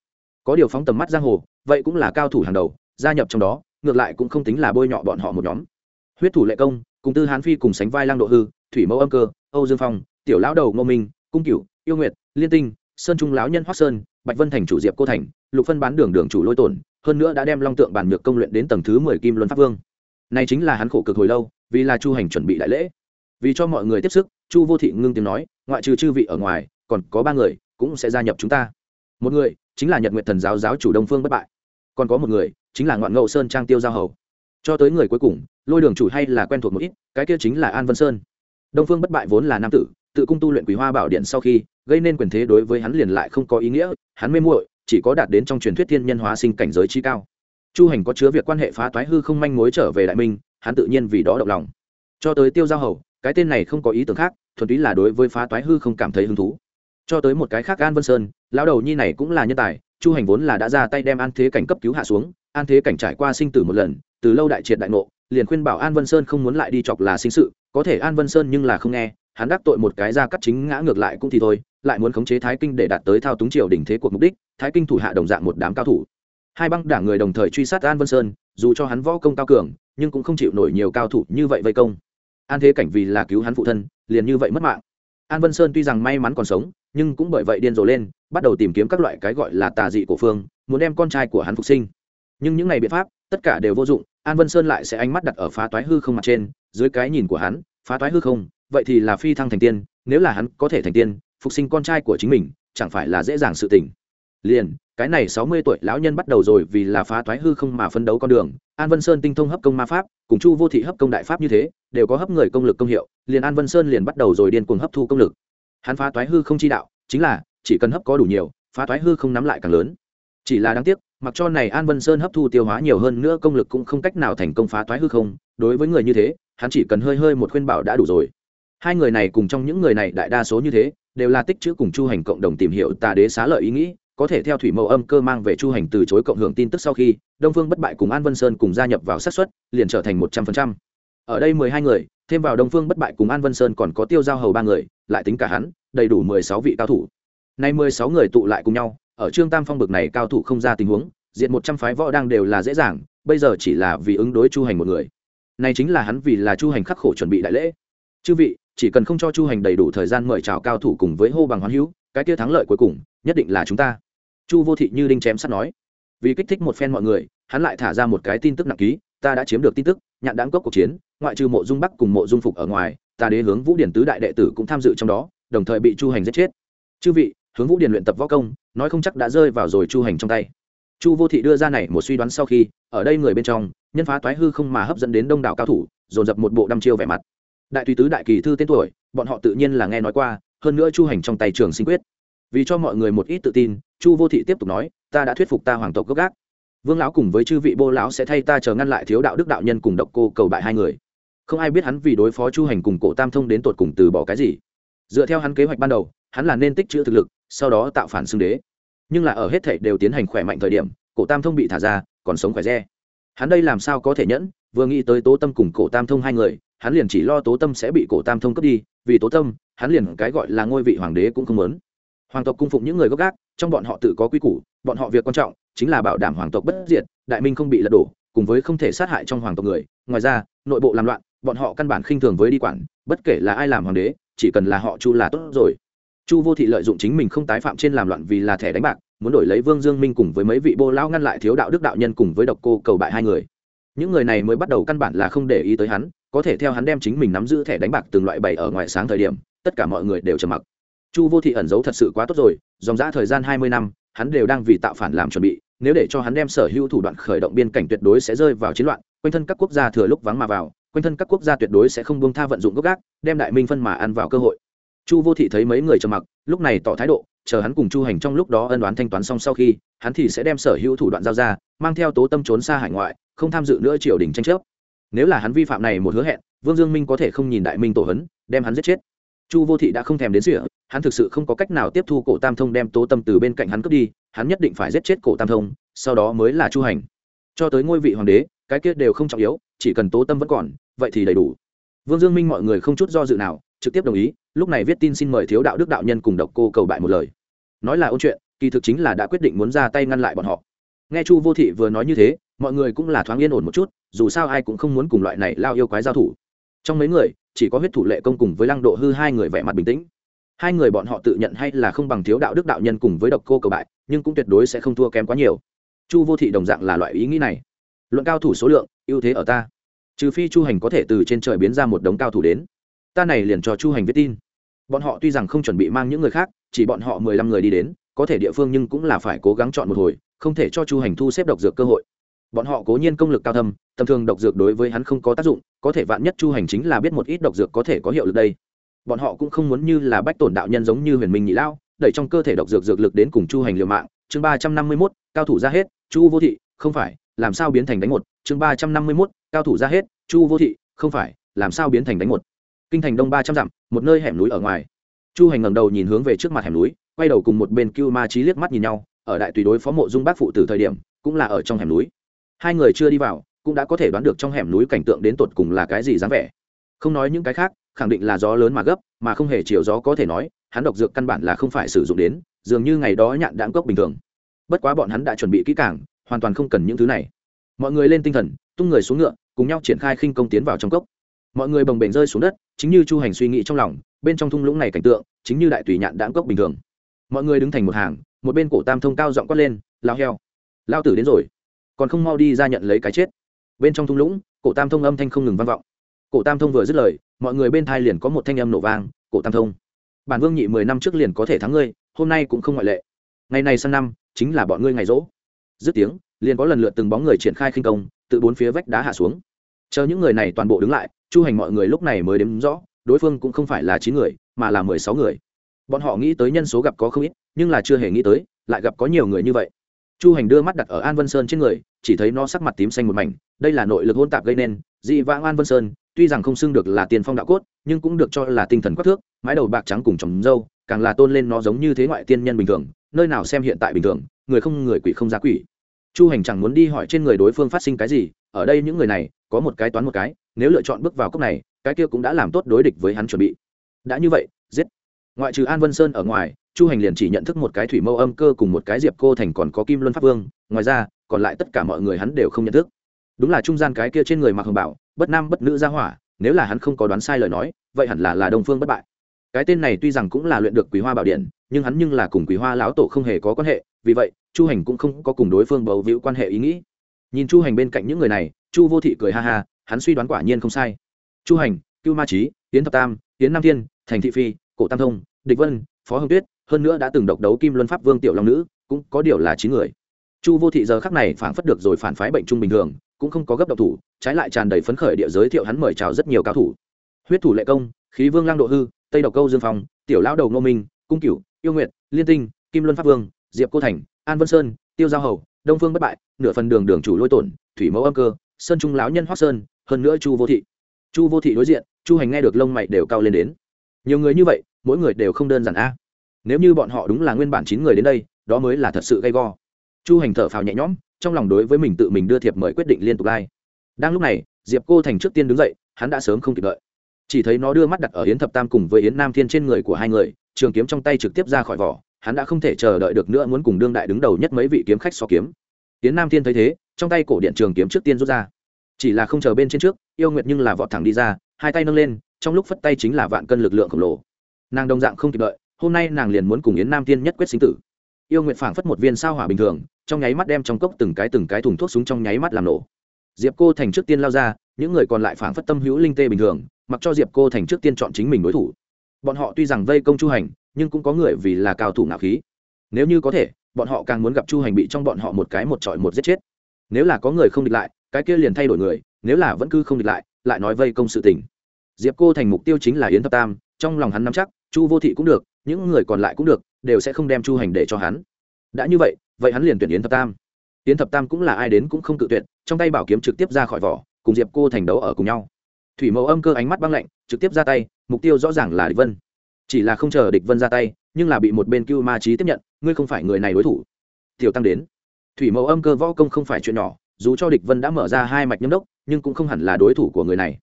Có điều phóng tầm mắt giang hồ, vậy cũng là cao thủ hàng đầu, gia nhập trong đó ngược lại cũng không tính là bôi nhọ bọn họ một nhóm. Huyết thủ lệ công, cùng tư hán phi cùng sánh vai lang độ hư, thủy mẫu âm cơ, âu dương phong, tiểu lão đầu ngô minh, cung cựu yêu nguyệt, liên tinh, sơn trung lão nhân hoắc sơn, bạch vân thành chủ diệp cô thành, lục phân bán đường đường chủ lôi tổn, hơn nữa đã đem long tượng bản nhược công luyện đến tầng thứ mười kim luân pháp vương. Này chính là hắn khổ cực hồi lâu, vì là chu hành chuẩn bị đại lễ. Vì cho mọi người tiếp sức, chu vô thị ngưng tiếng nói, ngoại trừ chư vị ở ngoài, còn có ba người, cũng sẽ gia nhập chúng ta. Một người, chính là nhật nguyện thần giáo giáo chủ đông phương bất bại. Còn có một người chính là ngoạn ngậu sơn trang tiêu giao hầu. Cho tới người cuối cùng, lôi đường chủ hay là quen thuộc một ít, cái kia chính là an vân sơn. Đông phương bất bại vốn là nam tử, tự cung tu luyện quý hoa bảo điện sau khi, gây nên quyền thế đối với hắn liền lại không có ý nghĩa, hắn mê muội, chỉ có đạt đến trong truyền thuyết thiên nhân hóa sinh cảnh giới chi cao. Chu hành có chứa việc quan hệ phá toái hư không manh mối trở về đại minh, hắn tự nhiên vì đó động lòng. Cho tới tiêu giao hầu, cái tên này không có ý tưởng khác, thuần túy là đối với phá toái hư không cảm thấy hứng thú. Cho tới một cái khác an vân sơn, lão đầu nhi này cũng là nhân tài, chu hành vốn là đã ra tay đem an thế cảnh cấp cứu hạ xuống an thế cảnh trải qua sinh tử một lần, từ lâu đại triệt đại ngộ, liền khuyên bảo an vân sơn không muốn lại đi chọc là sinh sự, có thể an vân sơn nhưng là không nghe, hắn đắc tội một cái ra cắt chính ngã ngược lại cũng thì thôi, lại muốn khống chế thái kinh để đạt tới thao túng triều đình thế cuộc mục đích, thái kinh thủ hạ đồng dạng một đám cao thủ. Hai băng đảng người đồng thời truy sát an vân sơn, dù cho hắn võ công cao cường, nhưng cũng không chịu nổi nhiều cao thủ như vậy vây công. An thế cảnh vì là cứu hắn phụ thân, liền như vậy mất mạng. An vân sơn tuy rằng may mắn còn sống, nhưng cũng bởi vậy điên rồ lên, bắt đầu tìm kiếm các loại cái gọi là tà dị của phương, muốn đem con trai của hắn phục sinh nhưng những ngày biện pháp, tất cả đều vô dụng, an vân sơn lại sẽ ánh mắt đặt ở phá toái hư không mặt trên, dưới cái nhìn của hắn, phá toái hư không, vậy thì là phi thăng thành tiên, nếu là hắn có thể thành tiên, phục sinh con trai của chính mình, chẳng phải là dễ dàng sự tình. Liền, cái này sáu mươi tuổi lão nhân bắt đầu rồi vì là phá toái hư không mà phân đấu con đường, an vân sơn tinh thông hấp công ma pháp, cùng chu vô thị hấp công đại pháp như thế, đều có hấp người công lực công hiệu, liền an vân sơn liền bắt đầu rồi điên cuồng hấp thu công lực. Hắn phá toái hư không chi đạo, chính là, chỉ cần hấp có đủ nhiều, phá toái hư không nắm lại càng lớn. Chỉ là đáng tiếc mặc cho này an vân sơn hấp thu tiêu hóa nhiều hơn nữa công lực cũng không cách nào thành công phá toái hư không, đối với người như thế, hắn chỉ cần hơi hơi một khuyên bảo đã đủ rồi. Hai người này cùng trong những người này đại đa số như thế, đều là tích chữ cùng chu hành cộng đồng tìm hiểu tà đế xá lợi ý nghĩ, có thể theo thủy mẫu âm cơ mang về chu hành từ chối cộng hưởng tin tức sau khi, đông phương bất bại cùng an vân sơn cùng gia nhập vào sát xuất liền trở thành một trăm phần trăm. Ở đây mười hai người, thêm vào đông phương bất bại cùng an vân sơn còn có tiêu giao hầu ba người, lại tính cả hắn, đầy đủ mười sáu vị cao thủ. Nay mười sáu người tụ lại cùng nhau ở trương tam phong bực này cao thủ không ra tình huống, diện một trăm phái võ đang đều là dễ dàng, bây giờ chỉ là vì ứng đối chu hành một người. Này chính là hắn vì là chu hành khắc khổ chuẩn bị đại lễ. Chư vị, chỉ cần không cho chu hành đầy đủ thời gian mời chào cao thủ cùng với hô bằng hoán hữu, cái kia thắng lợi cuối cùng, nhất định là chúng ta. Chu vô thị như đinh chém sắt nói. Vì kích thích một phen mọi người, hắn lại thả ra một cái tin tức nặng ký, ta đã chiếm được tin tức, nhạn đáng cốc cuộc chiến, ngoại trừ mộ dung bắc cùng mộ dung phục ở ngoài, ta đế hướng vũ điển tứ đại đệ tử cũng tham dự trong đó, đồng thời bị chu hành giết chết. Chư vị, hướng vũ điển luyện tập võ công nói không chắc đã rơi vào rồi chu hành trong tay. Chu vô thị đưa ra này một suy đoán sau khi, ở đây người bên trong, nhân phá toái hư không mà hấp dẫn đến đông đảo cao thủ, dồn dập một bộ đăm chiêu vẻ mặt. Đại tùy tứ đại kỳ thư tên tuổi, bọn họ tự nhiên là nghe nói qua, hơn nữa chu hành trong tay trường sinh quyết. Vì cho mọi người một ít tự tin, chu vô thị tiếp tục nói, ta đã thuyết phục ta hoàng tộc gốc gác. Vương lão cùng với chư vị bô lão sẽ thay ta chờ ngăn lại thiếu đạo đức đạo nhân cùng độc cô cầu bại hai người. Không ai biết hắn vì đối phó chu hành cùng cổ tam thông đến tột cùng từ bỏ cái gì dựa theo hắn kế hoạch ban đầu, hắn là nên tích chữ thực lực, sau đó tạo phản xưng đế. Nhưng là ở hết thể đều tiến hành khỏe mạnh thời điểm, cổ tam thông bị thả ra, còn sống khỏe re. Hắn đây làm sao có thể nhẫn? Vừa nghĩ tới tố tâm cùng cổ tam thông hai người, hắn liền chỉ lo tố tâm sẽ bị cổ tam thông cướp đi, vì tố tâm, hắn liền cái gọi là ngôi vị hoàng đế cũng không muốn. Hoàng tộc cung phụng những người gốc gác, trong bọn họ tự có quy củ, bọn họ việc quan trọng chính là bảo đảm hoàng tộc bất diệt, đại minh không bị lật đổ, cùng với không thể sát hại trong hoàng tộc người. Ngoài ra, nội bộ làm loạn, bọn họ căn bản khinh thường với đi quản, bất kể là ai làm hoàng đế chỉ cần là họ chu là tốt rồi. Chu vô thị lợi dụng chính mình không tái phạm trên làm loạn vì là thẻ đánh bạc, muốn đổi lấy vương dương minh cùng với mấy vị bô lao ngăn lại thiếu đạo đức đạo nhân cùng với độc cô cầu bại hai người. Những người này mới bắt đầu căn bản là không để ý tới hắn, có thể theo hắn đem chính mình nắm giữ thẻ đánh bạc từng loại bày ở ngoài sáng thời điểm, tất cả mọi người đều trầm mặc. Chu vô thị ẩn giấu thật sự quá tốt rồi, dòng dã thời gian hai mươi năm, hắn đều đang vì tạo phản làm chuẩn bị, nếu để cho hắn đem sở hữu thủ đoạn khởi động biên cảnh tuyệt đối sẽ rơi vào chiến loạn, quanh thân các quốc gia thừa lúc vắng mà vào quanh thân các quốc gia tuyệt đối sẽ không buông tha vận dụng gốc gác, đem đại minh phân mà ăn vào cơ hội. Chu vô thị thấy mấy người trầm mặc, lúc này tỏ thái độ, chờ hắn cùng chu hành trong lúc đó ân đoán thanh toán xong sau khi, hắn thì sẽ đem sở hữu thủ đoạn giao ra, mang theo tố tâm trốn xa hải ngoại, không tham dự nữa triều đình tranh chấp. Nếu là hắn vi phạm này một hứa hẹn, vương dương minh có thể không nhìn đại minh tổ hấn, đem hắn giết chết. Chu vô thị đã không thèm đến sỉa hắn thực sự không có cách nào tiếp thu cổ tam thông đem tố tâm từ bên cạnh hắn cướp đi, hắn nhất định phải giết chết cổ tam thông, sau đó mới là chu hành. Cho tới ngôi vị hoàng đế, cái kia đều không trọng yếu, chỉ cần tố tâm vẫn còn vậy thì đầy đủ. Vương dương minh mọi người không chút do dự nào, trực tiếp đồng ý, lúc này viết tin xin mời thiếu đạo đức đạo nhân cùng độc cô cầu bại một lời. Nói là ôn chuyện, kỳ thực chính là đã quyết định muốn ra tay ngăn lại bọn họ. Nghe chu vô thị vừa nói như thế, mọi người cũng là thoáng yên ổn một chút, dù sao ai cũng không muốn cùng loại này lao yêu quái giao thủ. Trong mấy người, chỉ có huyết thủ lệ công cùng với lăng độ hư hai người vẻ mặt bình tĩnh. Hai người bọn họ tự nhận hay là không bằng thiếu đạo đức đạo nhân cùng với độc cô cầu bại, nhưng cũng tuyệt đối sẽ không thua kém quá nhiều. Chu vô thị đồng dạng là loại ý nghĩ này. Luận cao thủ số lượng, ưu thế ở ta trừ phi chu hành có thể từ trên trời biến ra một đống cao thủ đến. Ta này liền cho chu hành viết tin. Bọn họ tuy rằng không chuẩn bị mang những người khác, chỉ bọn họ mười lăm người đi đến, có thể địa phương nhưng cũng là phải cố gắng chọn một hồi, không thể cho chu hành thu xếp độc dược cơ hội. Bọn họ cố nhiên công lực cao thâm, tầm thường độc dược đối với hắn không có tác dụng, có thể vạn nhất chu hành chính là biết một ít độc dược có thể có hiệu lực đây. Bọn họ cũng không muốn như là bách tổn đạo nhân giống như huyền minh nhị lao, đẩy trong cơ thể độc dược dược lực đến cùng chu hành liều mạng. Chương ba trăm năm mươi mốt, cao thủ ra hết, chu vô thị, không phải, làm sao biến thành đánh một? Chương ba trăm năm mươi mốt, cao thủ ra hết, chu vô thị, không phải, làm sao biến thành đánh một? Kinh thành đông ba trăm dặm, một nơi hẻm núi ở ngoài. Chu hành ngẩng đầu nhìn hướng về trước mặt hẻm núi, quay đầu cùng một bên cưu ma trí liếc mắt nhìn nhau, ở đại tùy đối phó mộ dung bác phụ từ thời điểm, cũng là ở trong hẻm núi. Hai người chưa đi vào, cũng đã có thể đoán được trong hẻm núi cảnh tượng đến tột cùng là cái gì dáng vẻ. Không nói những cái khác, khẳng định là gió lớn mà gấp, mà không hề chiều gió có thể nói, hắn độc dược căn bản là không phải sử dụng đến, dường như ngày đó nhạn đãng cốc bình thường. Bất quá bọn hắn đã chuẩn bị kỹ càng, hoàn toàn không cần những thứ này mọi người lên tinh thần, tung người xuống ngựa, cùng nhau triển khai khinh công tiến vào trong cốc. Mọi người bồng bềnh rơi xuống đất, chính như chu hành suy nghĩ trong lòng, bên trong thung lũng này cảnh tượng, chính như đại tùy nhạn đãng cốc bình thường. Mọi người đứng thành một hàng, một bên cổ tam thông cao giọng quát lên lao heo lao tử đến rồi, còn không mau đi ra nhận lấy cái chết. Bên trong thung lũng, cổ tam thông âm thanh không ngừng vang vọng. Cổ tam thông vừa dứt lời, mọi người bên thai liền có một thanh âm nổ vang, cổ tam thông, bản vương nhị mười năm trước liền có thể thắng ngươi, hôm nay cũng không ngoại lệ. Ngày này sang năm, chính là bọn ngươi ngày rỗ. Dứt tiếng liền có lần lượt từng bóng người triển khai khinh công tự bốn phía vách đá hạ xuống. Chờ những người này toàn bộ đứng lại, chu hành mọi người lúc này mới đếm rõ, đối phương cũng không phải là chín người, mà là mười sáu người. Bọn họ nghĩ tới nhân số gặp có không ít, nhưng là chưa hề nghĩ tới, lại gặp có nhiều người như vậy. Chu hành đưa mắt đặt ở an vân sơn trên người, chỉ thấy nó sắc mặt tím xanh một mảnh, đây là nội lực hôn tạp gây nên, dị vãng an vân sơn, tuy rằng không xưng được là tiền phong đạo cốt, nhưng cũng được cho là tinh thần quắc thước, mái đầu bạc trắng cùng trồng dâu, càng là tôn lên nó giống như thế ngoại tiên nhân bình thường, nơi nào xem hiện tại bình thường, người không người quỷ không ra quỷ chu hành chẳng muốn đi hỏi trên người đối phương phát sinh cái gì, ở đây những người này, có một cái toán một cái, nếu lựa chọn bước vào cốc này, cái kia cũng đã làm tốt đối địch với hắn chuẩn bị. Đã như vậy, giết. Ngoại trừ an vân sơn ở ngoài, chu hành liền chỉ nhận thức một cái thủy mâu âm cơ cùng một cái diệp cô thành còn có kim luân pháp vương, ngoài ra, còn lại tất cả mọi người hắn đều không nhận thức. Đúng là trung gian cái kia trên người mặc hồng bảo, bất nam bất nữ ra hỏa, nếu là hắn không có đoán sai lời nói, vậy hẳn là là đông phương bất bại. Cái tên này tuy rằng cũng là luyện được quý hoa bảo điện, nhưng hắn nhưng là cùng quý hoa lão tổ không hề có quan hệ, vì vậy chu hành cũng không có cùng đối phương bầu víu quan hệ ý nghĩ. Nhìn chu hành bên cạnh những người này, chu vô thị cười ha ha, hắn suy đoán quả nhiên không sai. Chu hành, cưu ma trí tiến thập tam tiến nam thiên, thành thị phi, cổ tam thông, địch vân, phó hồng tuyết, hơn nữa đã từng độc đấu kim luân pháp vương tiểu long nữ, cũng có điều là chín người. Chu vô thị giờ khắc này phản phất được rồi phản phái bệnh trung bình thường, cũng không có gấp độc thủ, trái lại tràn đầy phấn khởi địa giới thiệu hắn mời chào rất nhiều cao thủ. Huyết thủ lệ công, khí vương lang độ hư, tây độc câu dương phong, tiểu lão đầu ngô minh, cung cửu, yêu nguyệt, liên tinh, kim luân pháp vương, diệp cô thành an vân sơn, tiêu giao hầu, đông phương bất bại, nửa phần đường đường chủ lôi tổn, thủy mẫu âm cơ, sơn trung lão nhân hoác sơn, hơn nữa chu vô thị. Chu vô thị đối diện, chu hành nghe được lông mày đều cao lên đến. Nhiều người như vậy, mỗi người đều không đơn giản a. Nếu như bọn họ đúng là nguyên bản chín người đến đây, đó mới là thật sự gay go. Chu hành thở phào nhẹ nhõm, trong lòng đối với mình tự mình đưa thiệp mời quyết định liên tục lai、like. đang lúc này, diệp cô thành trước tiên đứng dậy, hắn đã sớm không kịp đợi. Chỉ thấy nó đưa mắt đặt ở yến thập tam cùng với yến nam thiên trên người của hai người, trường kiếm trong tay trực tiếp ra khỏi vỏ hắn đã không thể chờ đợi được nữa muốn cùng đương đại đứng đầu nhất mấy vị kiếm khách so kiếm. Yến nam thiên thấy thế, trong tay cổ điện trường kiếm trước tiên rút ra. Chỉ là không chờ bên trên trước, yêu nguyệt nhưng là vọt thẳng đi ra, hai tay nâng lên, trong lúc phất tay chính là vạn cân lực lượng khổng lồ. Nàng đồng dạng không kịp đợi, hôm nay nàng liền muốn cùng yến nam thiên nhất quyết sinh tử. Yêu nguyệt phảng phất một viên sao hỏa bình thường, trong nháy mắt đem trong cốc từng cái từng cái thùng thuốc súng trong nháy mắt làm nổ. Diệp cô thành trước tiên lao ra, những người còn lại phảng phất tâm hữu linh tê bình thường, mặc cho diệp cô thành trước tiên chọn chính mình đối thủ. Bọn họ tuy rằng vây công chu hành nhưng cũng có người vì là cao thủ ngạo khí. Nếu như có thể, bọn họ càng muốn gặp chu hành bị trong bọn họ một cái một trọi một giết chết. Nếu là có người không địch lại, cái kia liền thay đổi người, nếu là vẫn cứ không địch lại lại nói vây công sự tình. Diệp cô thành mục tiêu chính là yến thập tam, trong lòng hắn nắm chắc, chu vô thị cũng được, những người còn lại cũng được, đều sẽ không đem chu hành để cho hắn. Đã như vậy vậy hắn liền tuyển yến thập tam. Yến thập tam cũng là ai đến cũng không tự tuyển trong tay bảo kiếm trực tiếp ra khỏi vỏ, cùng diệp cô thành đấu ở cùng nhau. Thủy mẫu âm cơ ánh mắt băng lạnh, trực tiếp ra tay, mục tiêu rõ ràng là địch vân chỉ là không chờ địch vân ra tay, nhưng là bị một bên cưu ma trí tiếp nhận, ngươi không phải người này đối thủ. Tiểu tăng đến. Thủy mẫu âm cơ võ công không phải chuyện nhỏ, dù cho địch vân đã mở ra hai mạch nhâm đốc, nhưng cũng không hẳn là đối thủ của người này.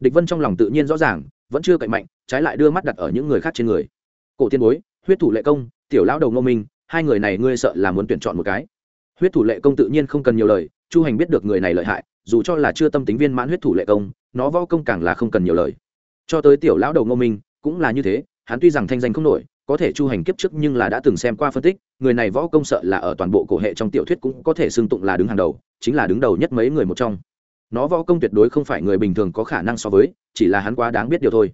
Địch vân trong lòng tự nhiên rõ ràng, vẫn chưa cậy mạnh, trái lại đưa mắt đặt ở những người khác trên người. Cổ tiên bối, huyết thủ lệ công, tiểu lão đầu ngô minh, hai người này ngươi sợ là muốn tuyển chọn một cái. Huyết thủ lệ công tự nhiên không cần nhiều lời, chu hành biết được người này lợi hại, dù cho là chưa tâm tính viên mãn huyết thủ lệ công, nó võ công càng là không cần nhiều lời. Cho tới tiểu lão đầu ngô minh, cũng là như thế hắn tuy rằng thanh danh không nổi, có thể chu hành kiếp trước nhưng là đã từng xem qua phân tích, người này võ công sợ là ở toàn bộ cổ hệ trong tiểu thuyết cũng có thể xưng tụng là đứng hàng đầu, chính là đứng đầu nhất mấy người một trong. Nó võ công tuyệt đối không phải người bình thường có khả năng so với, chỉ là hắn quá đáng biết điều thôi.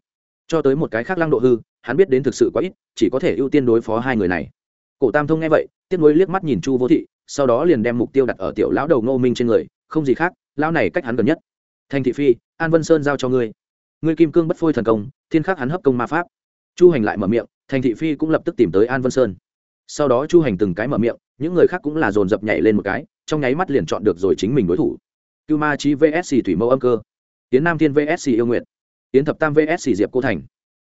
Cho tới một cái khác lăng độ hư, hắn biết đến thực sự quá ít, chỉ có thể ưu tiên đối phó hai người này. Cổ tam thông nghe vậy, tiếc nối liếc mắt nhìn chu vô thị, sau đó liền đem mục tiêu đặt ở tiểu lão đầu ngô minh trên người, không gì khác, lão này cách hắn gần nhất. Thành thị phi, an vân sơn giao cho ngươi. Ngươi kim cương bất phôi thần công, thiên khắc hắn hấp công ma pháp chu hành lại mở miệng, thành thị phi cũng lập tức tìm tới an vân sơn. Sau đó chu hành từng cái mở miệng, những người khác cũng là dồn dập nhảy lên một cái, trong nháy mắt liền chọn được rồi chính mình đối thủ. Cưu ma trí vsc thủy mẫu âm cơ. Tiến nam thiên vsc yêu nguyện tiến thập tam vsc diệp cô thành.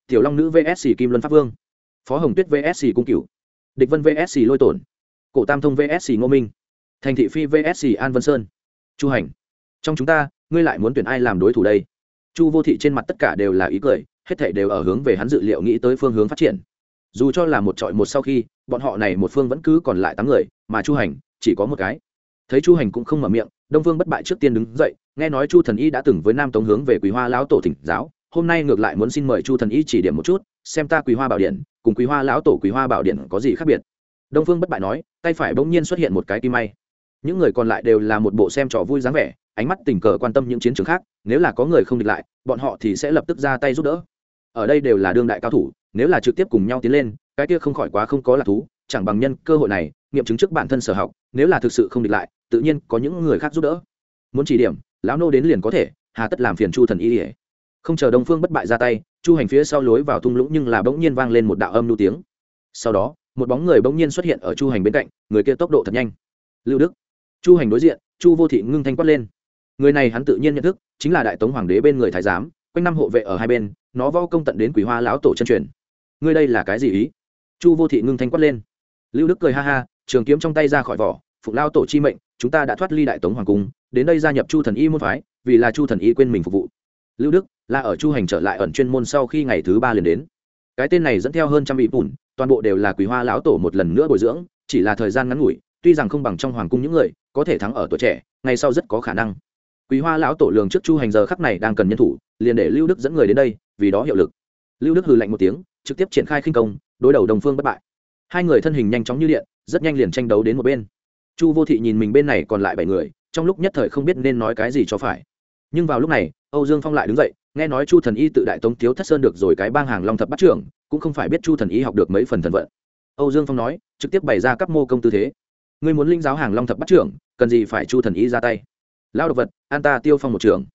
Tiểu long nữ vsc kim luân pháp vương. Phó hồng tuyết vsc cung cửu. Địch vân vsc lôi tổn. Cổ tam thông vsc ngô minh. Thành thị phi vsc an vân sơn. Chu hành. Trong chúng ta, ngươi lại muốn tuyển ai làm đối thủ đây? Chu vô thị trên mặt tất cả đều là ý cười hết thảy đều ở hướng về hắn dự liệu nghĩ tới phương hướng phát triển. Dù cho là một trọi một sau khi, bọn họ này một phương vẫn cứ còn lại tám người, mà chu hành chỉ có một cái. Thấy chu hành cũng không mở miệng, đông phương bất bại trước tiên đứng dậy, nghe nói chu thần y đã từng với nam tống hướng về quý hoa lão tổ thỉnh giáo, hôm nay ngược lại muốn xin mời chu thần y chỉ điểm một chút, xem ta quý hoa bảo điện, cùng quý hoa lão tổ quý hoa bảo điện có gì khác biệt. Đông phương bất bại nói, tay phải bỗng nhiên xuất hiện một cái kim may. Những người còn lại đều là một bộ xem trò vui dáng vẻ, ánh mắt tình cờ quan tâm những chiến trường khác, nếu là có người không địch lại, bọn họ thì sẽ lập tức ra tay giúp đỡ ở đây đều là đương đại cao thủ, nếu là trực tiếp cùng nhau tiến lên, cái kia không khỏi quá không có là thú, chẳng bằng nhân cơ hội này, nghiệm chứng trước bản thân sở học, nếu là thực sự không địch lại, tự nhiên có những người khác giúp đỡ. Muốn chỉ điểm, lão nô đến liền có thể, hà tất làm phiền chu thần y ỉa không chờ đông phương bất bại ra tay, chu hành phía sau lối vào thung lũng nhưng là bỗng nhiên vang lên một đạo âm lưu tiếng. Sau đó, một bóng người bỗng nhiên xuất hiện ở chu hành bên cạnh, người kia tốc độ thật nhanh. Lưu đức. Chu hành đối diện, chu vô thị ngưng thanh quát lên. Người này hắn tự nhiên nhận thức, chính là đại tống hoàng đế bên người thái giám, quanh năm hộ vệ ở hai bên nó võ công tận đến quỷ hoa lão tổ chân truyền. Ngươi đây là cái gì ý? Chu vô thị ngưng thanh quát lên. Lưu đức cười ha ha, trường kiếm trong tay ra khỏi vỏ phục lao tổ chi mệnh, chúng ta đã thoát ly đại tống hoàng cung, đến đây gia nhập chu thần y môn phái, vì là chu thần y quên mình phục vụ. Lưu đức, là ở chu hành trở lại ẩn chuyên môn sau khi ngày thứ ba liền đến. Cái tên này dẫn theo hơn trăm vị bùn, toàn bộ đều là quý hoa lão tổ một lần nữa bồi dưỡng, chỉ là thời gian ngắn ngủi, tuy rằng không bằng trong hoàng cung những người, có thể thắng ở tuổi trẻ, ngày sau rất có khả năng. Quý hoa lão tổ lường trước chu hành giờ khắc này đang cần nhân thủ liền để lưu đức dẫn người đến đây, vì đó hiệu lực. Lưu đức hừ lạnh một tiếng, trực tiếp triển khai khinh công, đối đầu đồng phương bất bại. Hai người thân hình nhanh chóng như điện, rất nhanh liền tranh đấu đến một bên. Chu vô thị nhìn mình bên này còn lại bảy người, trong lúc nhất thời không biết nên nói cái gì cho phải. Nhưng vào lúc này, âu dương phong lại đứng dậy, nghe nói chu thần y tự đại tống thiếu thất sơn được rồi cái bang hàng long thập bắt trưởng, cũng không phải biết chu thần y học được mấy phần thần vận. Âu dương phong nói, trực tiếp bày ra các mô công tư thế. Ngươi muốn linh giáo hàng long thập bắt trưởng, cần gì phải chu thần y ra tay? Lao đ ộ c vật, an ta tiêu phong một trường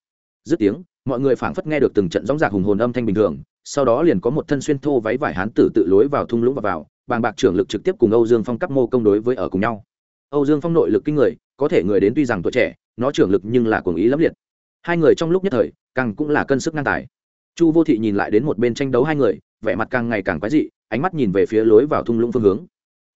dứt tiếng mọi người phảng phất nghe được từng trận gióng giạc hùng hồn âm thanh bình thường, sau đó liền có một thân xuyên thô váy vải hán tử tự lối vào thung lũng và vào, bàng bạc trưởng lực trực tiếp cùng âu dương phong cấp mô công đối với ở cùng nhau. Âu dương phong nội lực kinh người, có thể người đến tuy rằng tuổi trẻ, nó trưởng lực nhưng là cuồng ý lắm liệt. Hai người trong lúc nhất thời, càng cũng là cân sức ngang tài. Chu vô thị nhìn lại đến một bên tranh đấu hai người, vẻ mặt càng ngày càng quái dị, ánh mắt nhìn về phía lối vào thung lũng phương hướng.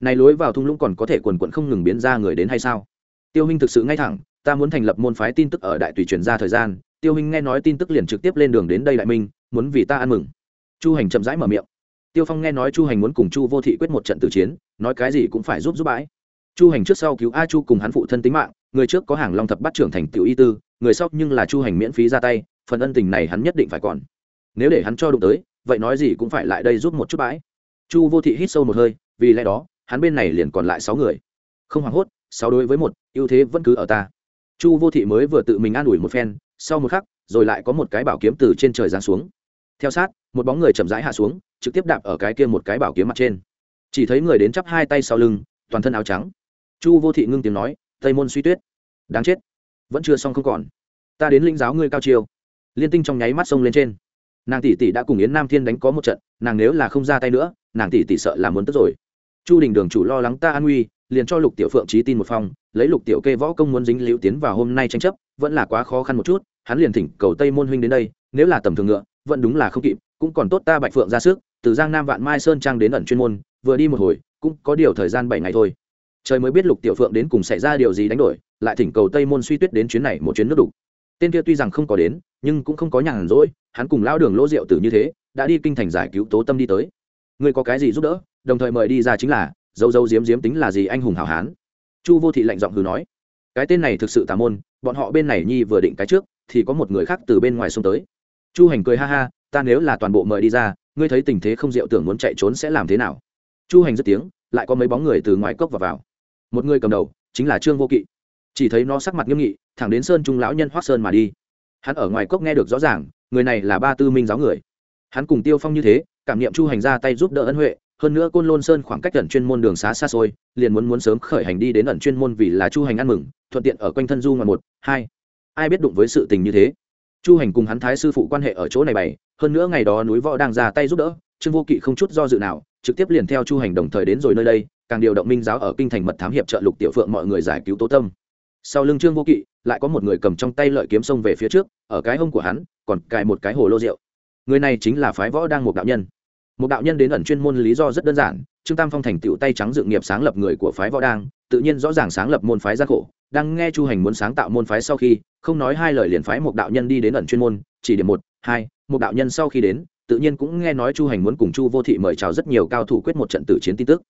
Này lối vào thung lũng còn có thể quần quận không ngừng biến ra người đến hay sao? Tiêu Minh thực sự ngay thẳng, ta muốn thành lập môn phái tin tức ở đại tùy truyền ra thời gian tiêu hình nghe nói tin tức liền trực tiếp lên đường đến đây đại minh, muốn vì ta ăn mừng. Chu hành chậm rãi mở miệng. Tiêu phong nghe nói chu hành muốn cùng chu vô thị quyết một trận tử chiến, nói cái gì cũng phải giúp giúp bãi. Chu hành trước sau cứu a chu cùng hắn phụ thân tính mạng, người trước có hàng long thập bắt trưởng thành tiểu y tư, người sau nhưng là chu hành miễn phí ra tay, phần ân tình này hắn nhất định phải còn. Nếu để hắn cho đụng tới, vậy nói gì cũng phải lại đây giúp một chút bãi. Chu vô thị hít sâu một hơi, vì lẽ đó, hắn bên này liền còn lại sáu người. Không hoảng hốt, sáu đối với một, ưu thế vẫn cứ ở ta. Chu vô thị mới vừa tự mình an ủi một phen sau một khắc, rồi lại có một cái bảo kiếm từ trên trời giáng xuống. Theo sát, một bóng người chậm rãi hạ xuống, trực tiếp đạp ở cái kia một cái bảo kiếm mặt trên. Chỉ thấy người đến chắp hai tay sau lưng, toàn thân áo trắng. Chu vô thị ngưng tiếng nói, tây môn suy tuyết, đáng chết, vẫn chưa xong không còn. Ta đến linh giáo ngươi cao chiêu. Liên tinh trong nháy mắt sông lên trên. Nàng tỷ tỷ đã cùng yến nam thiên đánh có một trận, nàng nếu là không ra tay nữa, nàng tỷ tỷ sợ là muốn tức rồi. Chu đình đường chủ lo lắng ta an nguy, liền cho lục tiểu phượng trí tin một phong lấy lục tiểu kê võ công muốn dính liễu tiến vào hôm nay tranh chấp, vẫn là quá khó khăn một chút hắn liền thỉnh cầu tây môn huynh đến đây, nếu là tầm thường ngựa, vẫn đúng là không kịp, cũng còn tốt ta bạch phượng ra sức, từ giang nam vạn mai sơn trang đến ẩn chuyên môn, vừa đi một hồi, cũng có điều thời gian bảy ngày thôi. Trời mới biết lục tiểu phượng đến cùng xảy ra điều gì đánh đổi, lại thỉnh cầu tây môn suy tuyết đến chuyến này một chuyến nước đục. Tên kia tuy rằng không có đến, nhưng cũng không có nhàn rỗi, hắn cùng lao đường lỗ rượu tử như thế, đã đi kinh thành giải cứu tố tâm đi tới. Ngươi có cái gì giúp đỡ, đồng thời mời đi ra chính là dâu dâu diếm diếm tính là gì anh hùng hảo hán. Chu vô thị lạnh giọng hừ nói, cái tên này thực sự tà môn, bọn họ bên này nhi vừa định cái trước thì có một người khác từ bên ngoài xông tới. Chu hành cười ha ha, ta nếu là toàn bộ mời đi ra, ngươi thấy tình thế không diệu tưởng muốn chạy trốn sẽ làm thế nào? Chu hành dứt tiếng, lại có mấy bóng người từ ngoài cốc vào vào. Một người cầm đầu, chính là trương vô kỵ. Chỉ thấy nó sắc mặt nghiêm nghị, thẳng đến sơn trung lão nhân hoác sơn mà đi. Hắn ở ngoài cốc nghe được rõ ràng, người này là ba tư minh giáo người. Hắn cùng tiêu phong như thế, cảm nghiệm chu hành ra tay giúp đỡ ân huệ, hơn nữa côn lôn sơn khoảng cách ẩn chuyên môn đường xá xa xôi, liền muốn muốn sớm khởi hành đi đến ẩn chuyên môn vì là chu hành ăn mừng, thuận tiện ở quanh thân du ngoài một, hai ai biết đụng với sự tình như thế. Chu hành cùng hắn thái sư phụ quan hệ ở chỗ này bày, hơn nữa ngày đó núi võ đang ra tay giúp đỡ, trương vô kỵ không chút do dự nào, trực tiếp liền theo chu hành đồng thời đến rồi nơi đây, càng điều động minh giáo ở kinh thành mật thám hiệp trợ lục tiểu phượng mọi người giải cứu tố tâm. Sau lưng trương vô kỵ, lại có một người cầm trong tay lợi kiếm sông về phía trước, ở cái hông của hắn, còn cài một cái hồ lô rượu. Người này chính là phái võ đang một đạo nhân. Một đạo nhân đến ẩn chuyên môn lý do rất đơn giản, trương tam phong thành tựu tay trắng dự nghiệp sáng lập người của phái võ đang, tự nhiên rõ ràng sáng lập môn phái gian khổ, đang nghe chu hành muốn sáng tạo môn phái sau khi không nói hai lời liền phái một đạo nhân đi đến ẩn chuyên môn chỉ điểm một hai một đạo nhân sau khi đến tự nhiên cũng nghe nói chu hành muốn cùng chu vô thị mời chào rất nhiều cao thủ quyết một trận tử chiến tin tức.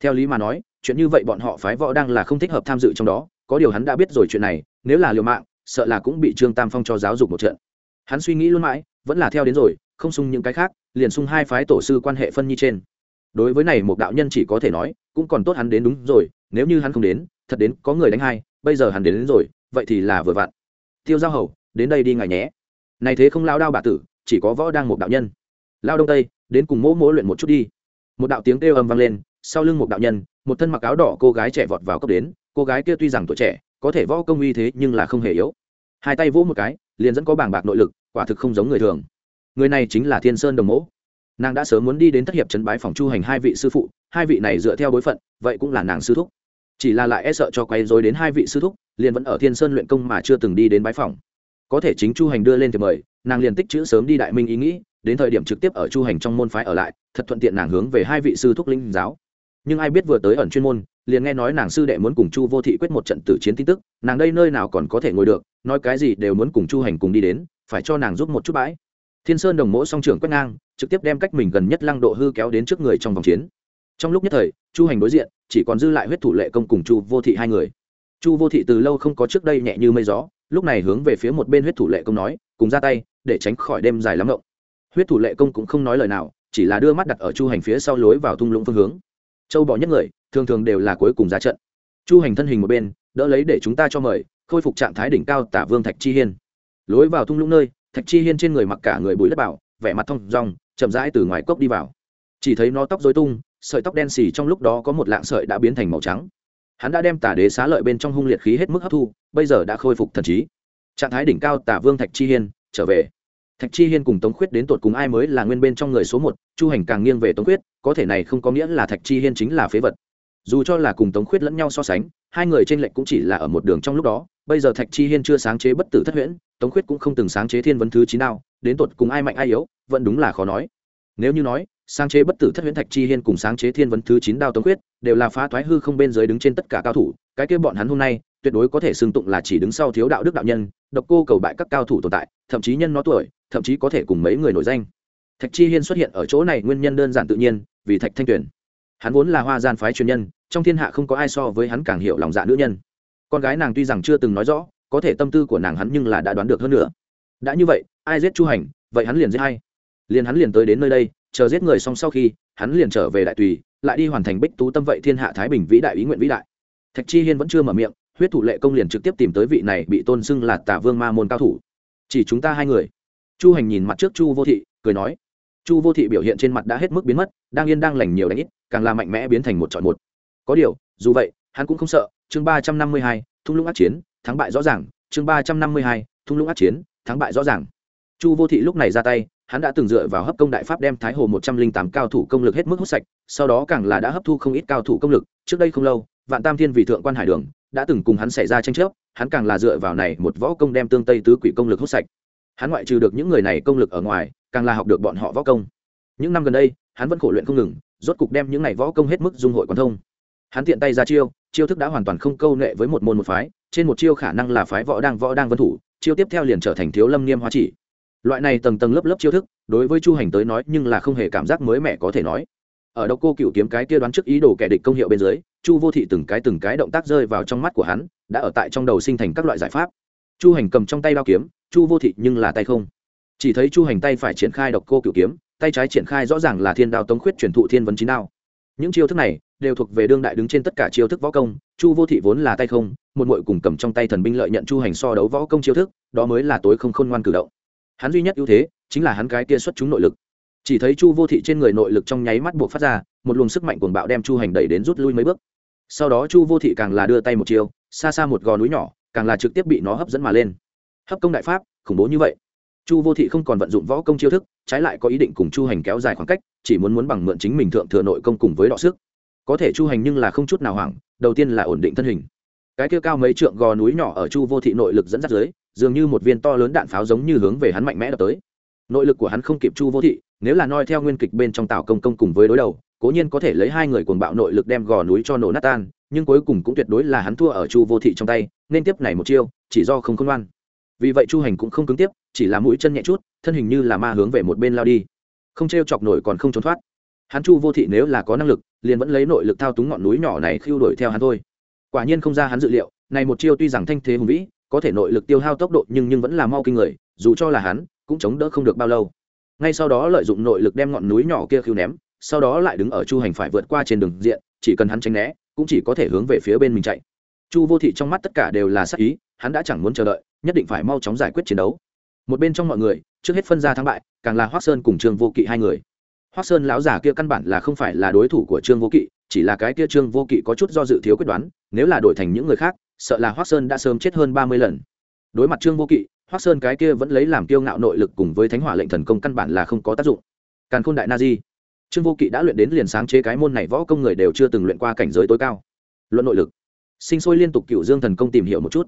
Theo lý mà nói chuyện như vậy bọn họ phái võ đang là không thích hợp tham dự trong đó có điều hắn đã biết rồi chuyện này nếu là liều mạng sợ là cũng bị trương tam phong cho giáo dục một trận. Hắn suy nghĩ luôn mãi vẫn là theo đến rồi không sung những cái khác liền sung hai phái tổ sư quan hệ phân nhi trên. Đối với này một đạo nhân chỉ có thể nói cũng còn tốt hắn đến đúng rồi nếu như hắn không đến thật đến có người đánh hai bây giờ hắn đến, đến rồi vậy thì là vừa vặn tiêu giao hầu, đến đây đi ngài nhé. Này thế không lao đao bà tử, chỉ có võ đang một đạo nhân. Lao đông tây, đến cùng mỗ mỗ luyện một chút đi. Một đạo tiếng kêu âm vang lên, sau lưng một đạo nhân, một thân mặc áo đỏ cô gái trẻ vọt vào cấp đến. Cô gái kia tuy rằng tuổi trẻ, có thể võ công uy thế nhưng là không hề yếu. Hai tay vỗ một cái, liền dẫn có bảng bạc nội lực, quả thực không giống người thường. Người này chính là thiên sơn đồng mỗ. Nàng đã sớm muốn đi đến thất hiệp trấn bái phòng chu hành hai vị sư phụ, hai vị này dựa theo bối phận, vậy cũng là nàng sư thúc chỉ là lại e sợ cho quay dối đến hai vị sư thúc, liền vẫn ở thiên sơn luyện công mà chưa từng đi đến bái phòng. Có thể chính chu hành đưa lên thì mời, nàng liền tích chữ sớm đi đại minh ý nghĩ, đến thời điểm trực tiếp ở chu hành trong môn phái ở lại, thật thuận tiện nàng hướng về hai vị sư thúc linh giáo. Nhưng ai biết vừa tới ẩn chuyên môn, liền nghe nói nàng sư đệ muốn cùng chu vô thị quyết một trận tử chiến tin tức, nàng đây nơi nào còn có thể ngồi được, nói cái gì đều muốn cùng chu hành cùng đi đến, phải cho nàng giúp một chút bãi. Thiên sơn đồng mỗ song trưởng quét ngang, trực tiếp đem cách mình gần nhất lăng độ hư kéo đến trước người trong vòng chiến. Trong lúc nhất thời chu hành đối diện, chỉ còn dư lại huyết thủ lệ công cùng chu vô thị hai người. Chu vô thị từ lâu không có trước đây nhẹ như mây gió, lúc này hướng về phía một bên huyết thủ lệ công nói, cùng ra tay, để tránh khỏi đêm dài lắm ngộng. Huyết thủ lệ công cũng không nói lời nào, chỉ là đưa mắt đặt ở chu hành phía sau lối vào thung lũng phương hướng. Châu bỏ nhất người, thường thường đều là cuối cùng ra trận. Chu hành thân hình một bên, đỡ lấy để chúng ta cho mời, khôi phục trạng thái đỉnh cao tả vương thạch chi hiên. Lối vào thung lũng nơi, thạch chi hiên trên người mặc cả người bùi đất bảo, vẻ mặt thong rong chậm rãi từ ngoài cốc đi vào. Chỉ thấy nó tóc dối tung sợi tóc đen xì trong lúc đó có một lạng sợi đã biến thành màu trắng. Hắn đã đem tả đế xá lợi bên trong hung liệt khí hết mức hấp thu, bây giờ đã khôi phục thần trí. Trạng thái đỉnh cao tả vương thạch chi hiên, trở về. Thạch chi hiên cùng tống khuyết đến tột cùng ai mới là nguyên bên trong người số một, chu hành càng nghiêng về tống khuyết, có thể này không có nghĩa là thạch chi hiên chính là phế vật. Dù cho là cùng tống khuyết lẫn nhau so sánh, hai người trên lệch cũng chỉ là ở một đường trong lúc đó, bây giờ thạch chi hiên chưa sáng chế bất tử thất huyễn, tống khuyết cũng không từng sáng chế thiên vấn thứ chín nào, đến tột cùng ai mạnh ai yếu, vẫn đúng là khó nói nếu như nói, sáng chế bất tử thất huyễn thạch chi hiên cùng sáng chế thiên vấn thứ chín đao tống khuyết, đều là phá thoái hư không bên dưới đứng trên tất cả cao thủ, cái kia bọn hắn hôm nay, tuyệt đối có thể xưng tụng là chỉ đứng sau thiếu đạo đức đạo nhân, độc cô cầu bại các cao thủ tồn tại, thậm chí nhân nó tuổi, thậm chí có thể cùng mấy người nổi danh. Thạch chi hiên xuất hiện ở chỗ này nguyên nhân đơn giản tự nhiên, vì thạch thanh tuyển hắn vốn là hoa gian phái truyền nhân, trong thiên hạ không có ai so với hắn càng hiểu lòng dạ nữ nhân. Con gái nàng tuy rằng chưa từng nói rõ, có thể tâm tư của nàng hắn nhưng là đã đoán được hơn nữa. Đã như vậy, ai giết chu hành, vậy hắn liền giết hay liền hắn liền tới đến nơi đây, chờ giết người xong sau khi, hắn liền trở về đại tùy, lại đi hoàn thành bích tú tâm vậy thiên hạ thái bình vĩ đại ý nguyện vĩ đại. Thạch chi hiên vẫn chưa mở miệng, huyết thủ lệ công liền trực tiếp tìm tới vị này bị tôn xưng là tả vương ma môn cao thủ. Chỉ chúng ta hai người. Chu hành nhìn mặt trước chu vô thị, cười nói, chu vô thị biểu hiện trên mặt đã hết mức biến mất, đang yên đang lành nhiều đánh ít, càng là mạnh mẽ biến thành một chọn một. Có điều, dù vậy, hắn cũng không sợ, chương ba trăm năm mươi hai, thung lũng ác chiến, thắng bại rõ ràng, chương ba trăm năm mươi hai, thung lũng ác chiến, thắng bại rõ ràng. Chu vô thị lúc này ra tay hắn đã từng dựa vào hấp công đại pháp đem thái hồ một trăm linh tám cao thủ công lực hết mức hút sạch, sau đó càng là đã hấp thu không ít cao thủ công lực, trước đây không lâu, vạn tam thiên vì thượng quan hải đường, đã từng cùng hắn xảy ra tranh chấp, hắn càng là dựa vào này một võ công đem tương tây tứ quỷ công lực hút sạch. Hắn ngoại trừ được những người này công lực ở ngoài, càng là học được bọn họ võ công. Những năm gần đây, hắn vẫn khổ luyện không ngừng, rốt cục đem những này võ công hết mức dung hội quan thông. Hắn tiện tay ra chiêu chiêu thức đã hoàn toàn không câu nệ với một môn một phái, trên một chiêu khả năng là phái võ đang võ đang vân thủ, chiêu tiếp theo liền trở thành thiếu lâm niêm hóa chỉ loại này tầng tầng lớp lớp chiêu thức, đối với chu hành tới nói nhưng là không hề cảm giác mới mẻ có thể nói. Ở đâu cô cựu kiếm cái kia đoán trước ý đồ kẻ địch công hiệu bên dưới, chu vô thị từng cái từng cái động tác rơi vào trong mắt của hắn, đã ở tại trong đầu sinh thành các loại giải pháp. Chu hành cầm trong tay đao kiếm, chu vô thị nhưng là tay không. Chỉ thấy chu hành tay phải triển khai độc cô cựu kiếm, tay trái triển khai rõ ràng là thiên đao tống khuyết truyền thụ thiên vấn chín đao. Những chiêu thức này đều thuộc về đương đại đứng trên tất cả chiêu thức võ công, chu vô thị vốn là tay không, một mội cùng cầm trong tay thần binh lợi nhận chu hành so đấu võ công chiêu thức, đó mới là tối không khôn ngoan cử động hắn duy nhất ưu thế chính là hắn cái kia xuất chúng nội lực. Chỉ thấy chu vô thị trên người nội lực trong nháy mắt buộc phát ra, một luồng sức mạnh cuồng bạo đem chu hành đẩy đến rút lui mấy bước. Sau đó chu vô thị càng là đưa tay một chiều xa xa một gò núi nhỏ, càng là trực tiếp bị nó hấp dẫn mà lên. Hấp công đại pháp, khủng bố như vậy. Chu vô thị không còn vận dụng võ công chiêu thức, trái lại có ý định cùng chu hành kéo dài khoảng cách, chỉ muốn muốn bằng mượn chính mình thượng thừa nội công cùng với đọ sức. Có thể chu hành nhưng là không chút nào hoảng, đầu tiên là ổn định thân hình. Cái kia cao mấy trượng gò núi nhỏ ở chu vô thị nội lực dẫn dắt dưới dường như một viên to lớn đạn pháo giống như hướng về hắn mạnh mẽ đập tới. Nội lực của hắn không kịp chu vô thị, nếu là noi theo nguyên kịch bên trong tàu công công cùng với đối đầu, cố nhiên có thể lấy hai người cuồng bạo nội lực đem gò núi cho nổ nát tan, nhưng cuối cùng cũng tuyệt đối là hắn thua ở chu vô thị trong tay, nên tiếp này một chiêu, chỉ do không khôn ngoan. Vì vậy chu hành cũng không cứng tiếp, chỉ là mũi chân nhẹ chút, thân hình như là ma hướng về một bên lao đi. Không t r e o chọc nổi còn không trốn thoát. Hắn chu vô thị nếu là có năng lực, liền vẫn lấy nội lực thao túng ngọn núi nhỏ này khiêu đuổi theo hắn thôi. Quả nhiên không ra hắn dự liệu, này một chiêu tuy rằng thanh thế hùng vĩ có thể nội lực tiêu hao tốc độ nhưng nhưng vẫn là mau kinh người, dù cho là hắn, cũng chống đỡ không được bao lâu. Ngay sau đó lợi dụng nội lực đem ngọn núi nhỏ kia khiêu ném, sau đó lại đứng ở chu hành phải vượt qua trên đường diện, chỉ cần hắn tránh né, cũng chỉ có thể hướng về phía bên mình chạy. Chu vô thị trong mắt tất cả đều là sắc ý, hắn đã chẳng muốn chờ đợi, nhất định phải mau chóng giải quyết chiến đấu. Một bên trong mọi người, trước hết phân ra thắng bại, càng là hoác sơn cùng trương vô kỵ hai người. Hoác sơn lão giả kia căn bản là không phải là đối thủ của trương vô kỵ, chỉ là cái kia trương vô kỵ có chút do dự thiếu quyết đoán, nếu là đổi thành những người khác sợ là hoác sơn đã sớm chết hơn ba mươi lần. Đối mặt trương vô kỵ hoác sơn cái kia vẫn lấy làm kiêu ngạo nội lực cùng với thánh hỏa lệnh thần công căn bản là không có tác dụng. Càn khôn đại na di. Trương vô kỵ đã luyện đến liền sáng chế cái môn này võ công người đều chưa từng luyện qua cảnh giới tối cao. Luận nội lực. Sinh sôi liên tục cựu dương thần công tìm hiểu một chút.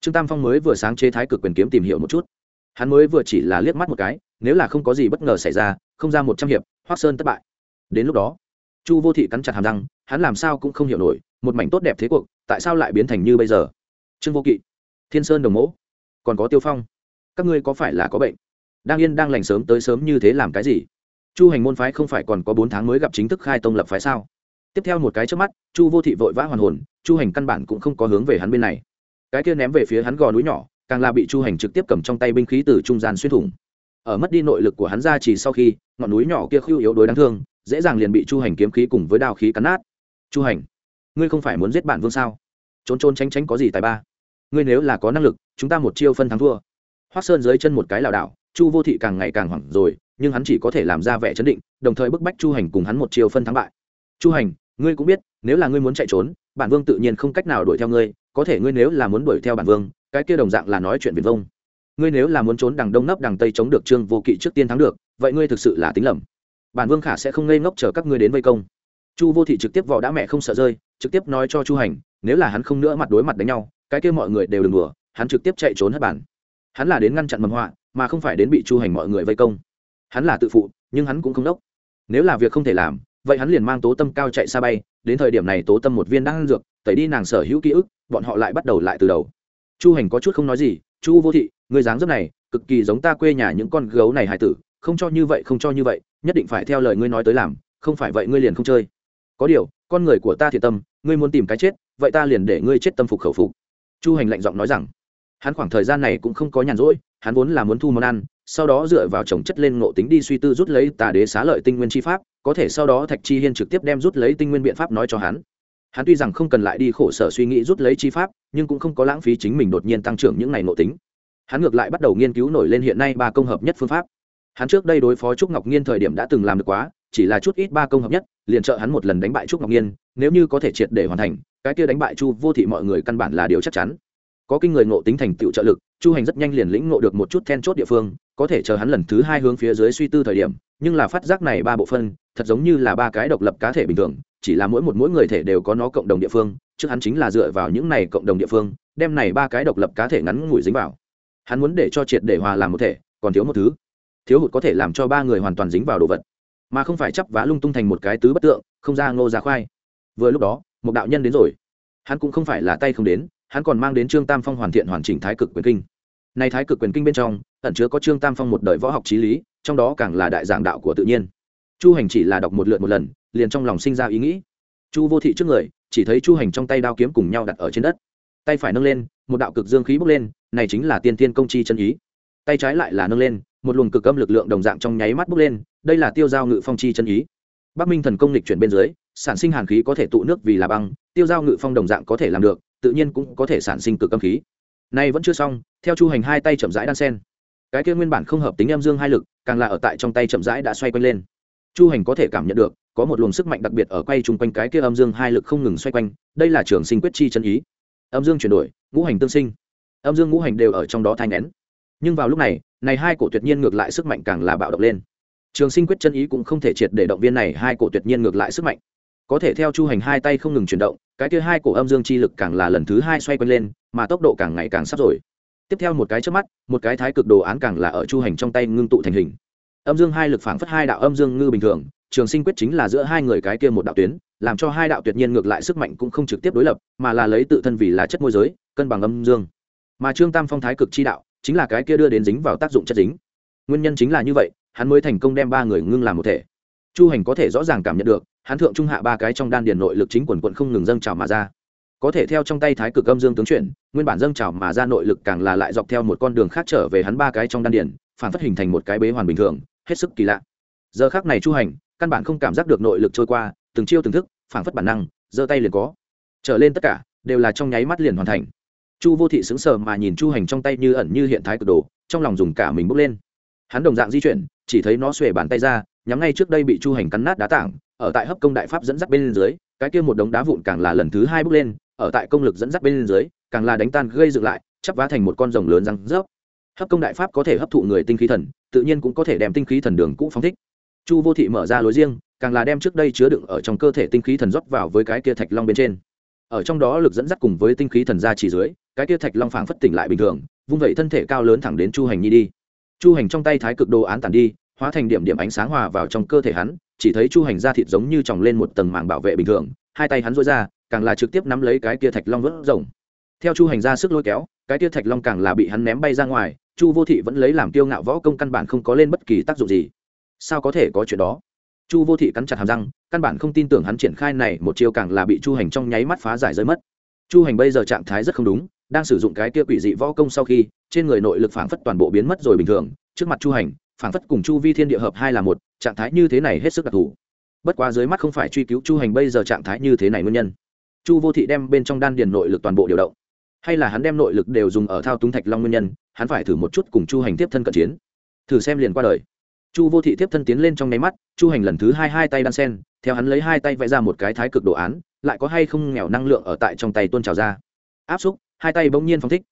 Trương tam phong mới vừa sáng chế thái cực quyền kiếm tìm hiểu một chút. Hắn mới vừa chỉ là liếc mắt một cái, nếu là không có gì bất ngờ xảy ra, không ra một trăm hiệp hoác sơn thất bại. Đến lúc đó, chu vô thị cắn chặt hàm răng, hắn làm sao cũng không hiểu nổi, một mảnh tốt đẹp thế cuộc tại sao lại biến thành như bây giờ? Trương vô kỵ, thiên sơn đồng mẫu còn có tiêu phong, các ngươi có phải là có bệnh? Đang yên đang lành sớm tới sớm như thế làm cái gì? Chu hành môn phái không phải còn có bốn tháng mới gặp chính thức khai tông lập phái sao? Tiếp theo một cái trước mắt, chu vô thị vội vã hoàn hồn, chu hành căn bản cũng không có hướng về hắn bên này. Cái kia ném về phía hắn gò núi nhỏ, càng là bị chu hành trực tiếp cầm trong tay binh khí từ trung gian xuyên thủng. Ở mất đi nội lực của hắn ra chỉ sau khi, ngọn núi nhỏ kia khiêu yếu đối đáng thương, dễ dàng liền bị chu hành kiếm khí cùng với đao khí cắn nát. Chu hành, ngươi không phải muốn giết bản vương sao? Trốn trốn tránh tránh có gì tài ba. Ngươi nếu là có năng lực, chúng ta một chiêu phân thắng thua. Hoác sơn dưới chân một cái lảo đảo, chu vô thị càng ngày càng hoảng rồi, nhưng hắn chỉ có thể làm ra vẻ chấn định, đồng thời bức bách chu hành cùng hắn một chiều phân thắng bại. Chu hành, ngươi cũng biết, nếu là ngươi muốn chạy trốn, bản vương tự nhiên không cách nào đuổi theo ngươi, có thể ngươi nếu là muốn đuổi theo bản vương, cái kia đồng dạng là nói chuyện viền vông. Ngươi nếu là muốn trốn đằng đông nấp đằng tây chống được trương vô kỵ trước tiên thắng được, vậy ngươi thực sự là tính lầm. Bản vương khả sẽ không ngây ngốc chờ các ngươi đến vây công chu vô thị trực tiếp vò đã mẹ không sợ rơi, trực tiếp nói cho chu hành, nếu là hắn không nữa mặt đối mặt đánh nhau, cái kia mọi người đều đừng đùa, hắn trực tiếp chạy trốn hết bản hắn là đến ngăn chặn mầm họa, mà không phải đến bị chu hành mọi người vây công. Hắn là tự phụ, nhưng hắn cũng không đốc. Nếu là việc không thể làm, vậy hắn liền mang tố tâm cao chạy xa bay, đến thời điểm này tố tâm một viên đang ăn dược, tẩy đi nàng sở hữu ký ức, bọn họ lại bắt đầu lại từ đầu. Chu hành có chút không nói gì, chu vô thị người dáng dấp này, cực kỳ giống ta quê nhà những con gấu này hải tử, không cho như vậy, không cho như vậy, nhất định phải theo lời ngươi nói tới làm, không phải vậy ngươi liền không chơi có điều, con người của ta thiệt tâm, ngươi muốn tìm cái chết, vậy ta liền để ngươi chết tâm phục khẩu phục. Chu hành lạnh giọng nói rằng. Hắn khoảng thời gian này cũng không có nhàn rỗi, hắn vốn là muốn thu món ăn, sau đó dựa vào trồng chất lên ngộ tính đi suy tư rút lấy tà đế xá lợi tinh nguyên chi pháp, có thể sau đó thạch chi hiên trực tiếp đem rút lấy tinh nguyên biện pháp nói cho hắn. Hắn tuy rằng không cần lại đi khổ sở suy nghĩ rút lấy chi pháp, nhưng cũng không có lãng phí chính mình đột nhiên tăng trưởng những ngày ngộ tính. Hắn ngược lại bắt đầu nghiên cứu nổi lên hiện nay ba công hợp nhất phương pháp. Hắn trước đây đối phó trúc ngọc nhiên thời điểm đã từng làm được quá chỉ là chút ít ba công hợp nhất, liền trợ hắn một lần đánh bại trúc ngọc nhiên, nếu như có thể triệt để hoàn thành, cái kia đánh bại chu vô thị mọi người căn bản là điều chắc chắn. Có kinh người ngộ tính thành tựu trợ lực, chu hành rất nhanh liền lĩnh ngộ được một chút then chốt địa phương, có thể chờ hắn lần thứ hai hướng phía dưới suy tư thời điểm, nhưng là phát giác này ba bộ phân, thật giống như là ba cái độc lập cá thể bình thường, chỉ là mỗi một mỗi người thể đều có nó cộng đồng địa phương, trước hắn chính là dựa vào những này cộng đồng địa phương, đem này ba cái độc lập cá thể ngắn ngủi dính vào. Hắn muốn để cho triệt để hòa làm một thể, còn thiếu một thứ. Thiếu hụt có thể làm cho ba người hoàn toàn dính vào đồ vật mà không phải chắp vá lung tung thành một cái tứ bất tượng, không ra ngô ra khoai. Vừa lúc đó, một đạo nhân đến rồi. Hắn cũng không phải là tay không đến, hắn còn mang đến trương tam phong hoàn thiện hoàn chỉnh thái cực quyền kinh. Nay thái cực quyền kinh bên trong, ẩn chứa có trương tam phong một đời võ học trí lý, trong đó càng là đại giảng đạo của tự nhiên. Chu hành chỉ là đọc một lượt một lần, liền trong lòng sinh ra ý nghĩ. Chu vô thị trước người, chỉ thấy chu hành trong tay đao kiếm cùng nhau đặt ở trên đất. Tay phải nâng lên, một đạo cực dương khí bốc lên, này chính là tiên tiên công chi chân ý. Tay trái lại là nâng lên, một luồng cực âm lực lượng đồng dạng trong nháy mắt bốc lên đây là tiêu giao ngự phong chi chân ý. Bắc minh thần công lịch chuyển bên dưới, sản sinh hàn khí có thể tụ nước vì là băng, tiêu giao ngự phong đồng dạng có thể làm được, tự nhiên cũng có thể sản sinh cực âm khí. Nay vẫn chưa xong, theo chu hành hai tay chậm rãi đan sen. Cái kia nguyên bản không hợp tính em dương hai lực, càng là ở tại trong tay chậm rãi đã xoay quanh lên. Chu hành có thể cảm nhận được, có một luồng sức mạnh đặc biệt ở quay chung quanh cái kia âm dương hai lực không ngừng xoay quanh, đây là trường sinh quyết chi chân ý. Âm dương chuyển đổi, ngũ hành tương sinh. Âm dương ngũ hành đều ở trong đó thai n nhưng vào lúc này này hai cổ tuyệt nhiên ngược lại sức mạnh càng là bạo động lên trường sinh quyết chân ý cũng không thể triệt để động viên này, hai cổ tuyệt nhiên ngược lại sức mạnh. Có thể theo chu hành hai tay không ngừng chuyển động, cái kia hai cổ âm dương chi lực càng là lần thứ hai xoay quanh lên, mà tốc độ càng ngày càng sắp rồi. Tiếp theo một cái trước mắt, một cái thái cực đồ án càng là ở chu hành trong tay ngưng tụ thành hình. Âm dương hai lực phảng phất hai đạo âm dương ngư bình thường, trường sinh quyết chính là giữa hai người cái kia một đạo tuyến, làm cho hai đạo tuyệt nhiên ngược lại sức mạnh cũng không trực tiếp đối lập, mà là lấy tự thân vì là chất môi giới, cân bằng âm dương. Mà trương tam phong thái cực chi đạo, chính là cái kia đưa đến dính vào tác dụng chất dính. Nguyên nhân chính là như vậy hắn mới thành công đem ba người ngưng làm một thể. Chu hành có thể rõ ràng cảm nhận được, hắn thượng trung hạ ba cái trong đan điền nội lực chính quần quận không ngừng dâng trào mà ra. Có thể theo trong tay thái cực âm dương tướng chuyển, nguyên bản dâng trào mà ra nội lực càng là lại dọc theo một con đường khác trở về hắn ba cái trong đan điền, phản phát hình thành một cái bế hoàn bình thường, hết sức kỳ lạ. Giờ khác này chu hành, căn bản không cảm giác được nội lực trôi qua, từng chiêu từng thức, phản phất bản năng, giơ tay liền có. Trở lên tất cả, đều là trong nháy mắt liền hoàn thành. Chu vô thị sững sờ mà nhìn chu hành trong tay như ẩn như hiện thái cực đồ, trong lòng dùng cả mình bốc lên hắn đồng dạng di chuyển, chỉ thấy nó xuề bàn tay ra, nhắm ngay trước đây bị chu hành cắn nát đá tảng, ở tại hấp công đại pháp dẫn dắt bên dưới, cái kia một đống đá vụn càng là lần thứ hai bước lên, ở tại công lực dẫn dắt bên dưới, càng là đánh tan, gây dựng lại, chắp vá thành một con rồng lớn răng rớp. Hấp công đại pháp có thể hấp thụ người tinh khí thần, tự nhiên cũng có thể đem tinh khí thần đường cũ phóng thích. Chu vô thị mở ra lối riêng, càng là đem trước đây chứa đựng ở trong cơ thể tinh khí thần rót vào với cái kia thạch long bên trên. Ở trong đó lực dẫn dắt cùng với tinh khí thần ra chỉ dưới, cái kia thạch long phảng phất tỉnh lại bình thường, vung vẩy thân thể cao lớn thẳng đến chu hành nhi đi chu hành trong tay thái cực đồ án tản đi, hóa thành điểm điểm ánh sáng hòa vào trong cơ thể hắn, chỉ thấy chu hành da thịt giống như tròng lên một tầng màng bảo vệ bình thường, hai tay hắn dối ra, càng là trực tiếp nắm lấy cái kia thạch long vớt rồng. Theo chu hành ra sức lôi kéo, cái kia thạch long càng là bị hắn ném bay ra ngoài, chu vô thị vẫn lấy làm kiêu ngạo võ công căn bản không có lên bất kỳ tác dụng gì. Sao có thể có chuyện đó? Chu vô thị cắn chặt hàm răng, căn bản không tin tưởng hắn triển khai này một chiêu càng là bị chu hành trong nháy mắt phá giải rơi mất. Chu hành bây giờ trạng thái rất không đúng đang sử dụng cái kia quỷ dị võ công sau khi, trên người nội lực phảng phất toàn bộ biến mất rồi bình thường, trước mặt chu hành, phảng phất cùng chu vi thiên địa hợp hai là một, trạng thái như thế này hết sức đặc thù. Bất quá dưới mắt không phải truy cứu chu hành bây giờ trạng thái như thế này nguyên nhân. Chu vô thị đem bên trong đan điền nội lực toàn bộ điều động. Hay là hắn đem nội lực đều dùng ở thao túng thạch long nguyên nhân, hắn phải thử một chút cùng chu hành tiếp thân cận chiến. Thử xem liền qua đời. Chu vô thị tiếp thân tiến lên trong nháy mắt, chu hành lần thứ hai hai tay đan sen, theo hắn lấy hai tay vẽ ra một cái thái cực đồ án, lại có hay không nghèo năng lượng ở tại trong tay tuôn trào ra. Áp xúc hai tay bỗng nhiên phóng thích.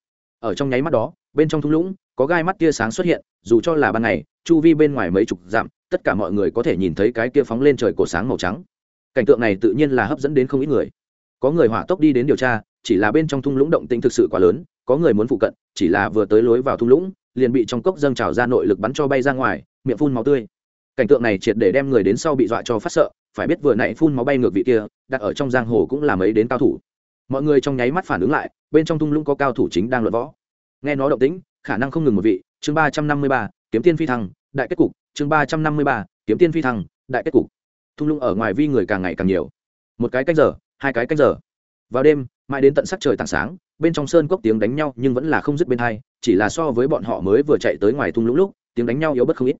Ở trong nháy mắt đó, bên trong thung lũng, có gai mắt tia sáng xuất hiện, dù cho là ban ngày, chu vi bên ngoài mấy chục dặm, tất cả mọi người có thể nhìn thấy cái kia phóng lên trời cổ sáng màu trắng. Cảnh tượng này tự nhiên là hấp dẫn đến không ít người. Có người hỏa tốc đi đến điều tra, chỉ là bên trong thung lũng động tĩnh thực sự quá lớn, có người muốn phụ cận, chỉ là vừa tới lối vào thung lũng, liền bị trong cốc dâng trào ra nội lực bắn cho bay ra ngoài, miệng phun máu tươi. Cảnh tượng này triệt để đem người đến sau bị dọa cho phát sợ, phải biết vừa nãy phun máu bay ngược vị kia, đặt ở trong giang hồ cũng là mấy đến cao thủ mọi người trong nháy mắt phản ứng lại, bên trong thung lũng có cao thủ chính đang luận võ. Nghe nó động tĩnh, khả năng không ngừng một vị, chương ba trăm năm mươi ba, kiếm tiên phi thăng, đại kết cục, chương ba trăm năm mươi ba, kiếm tiên phi thăng, đại kết cục. Thung lũng ở ngoài vi người càng ngày càng nhiều. Một cái cách giờ, hai cái cách giờ. Vào đêm, mãi đến tận sắc trời tảng sáng, bên trong sơn cốc tiếng đánh nhau nhưng vẫn là không dứt bên hai, chỉ là so với bọn họ mới vừa chạy tới ngoài thung lũng lúc, tiếng đánh nhau yếu bất không ít.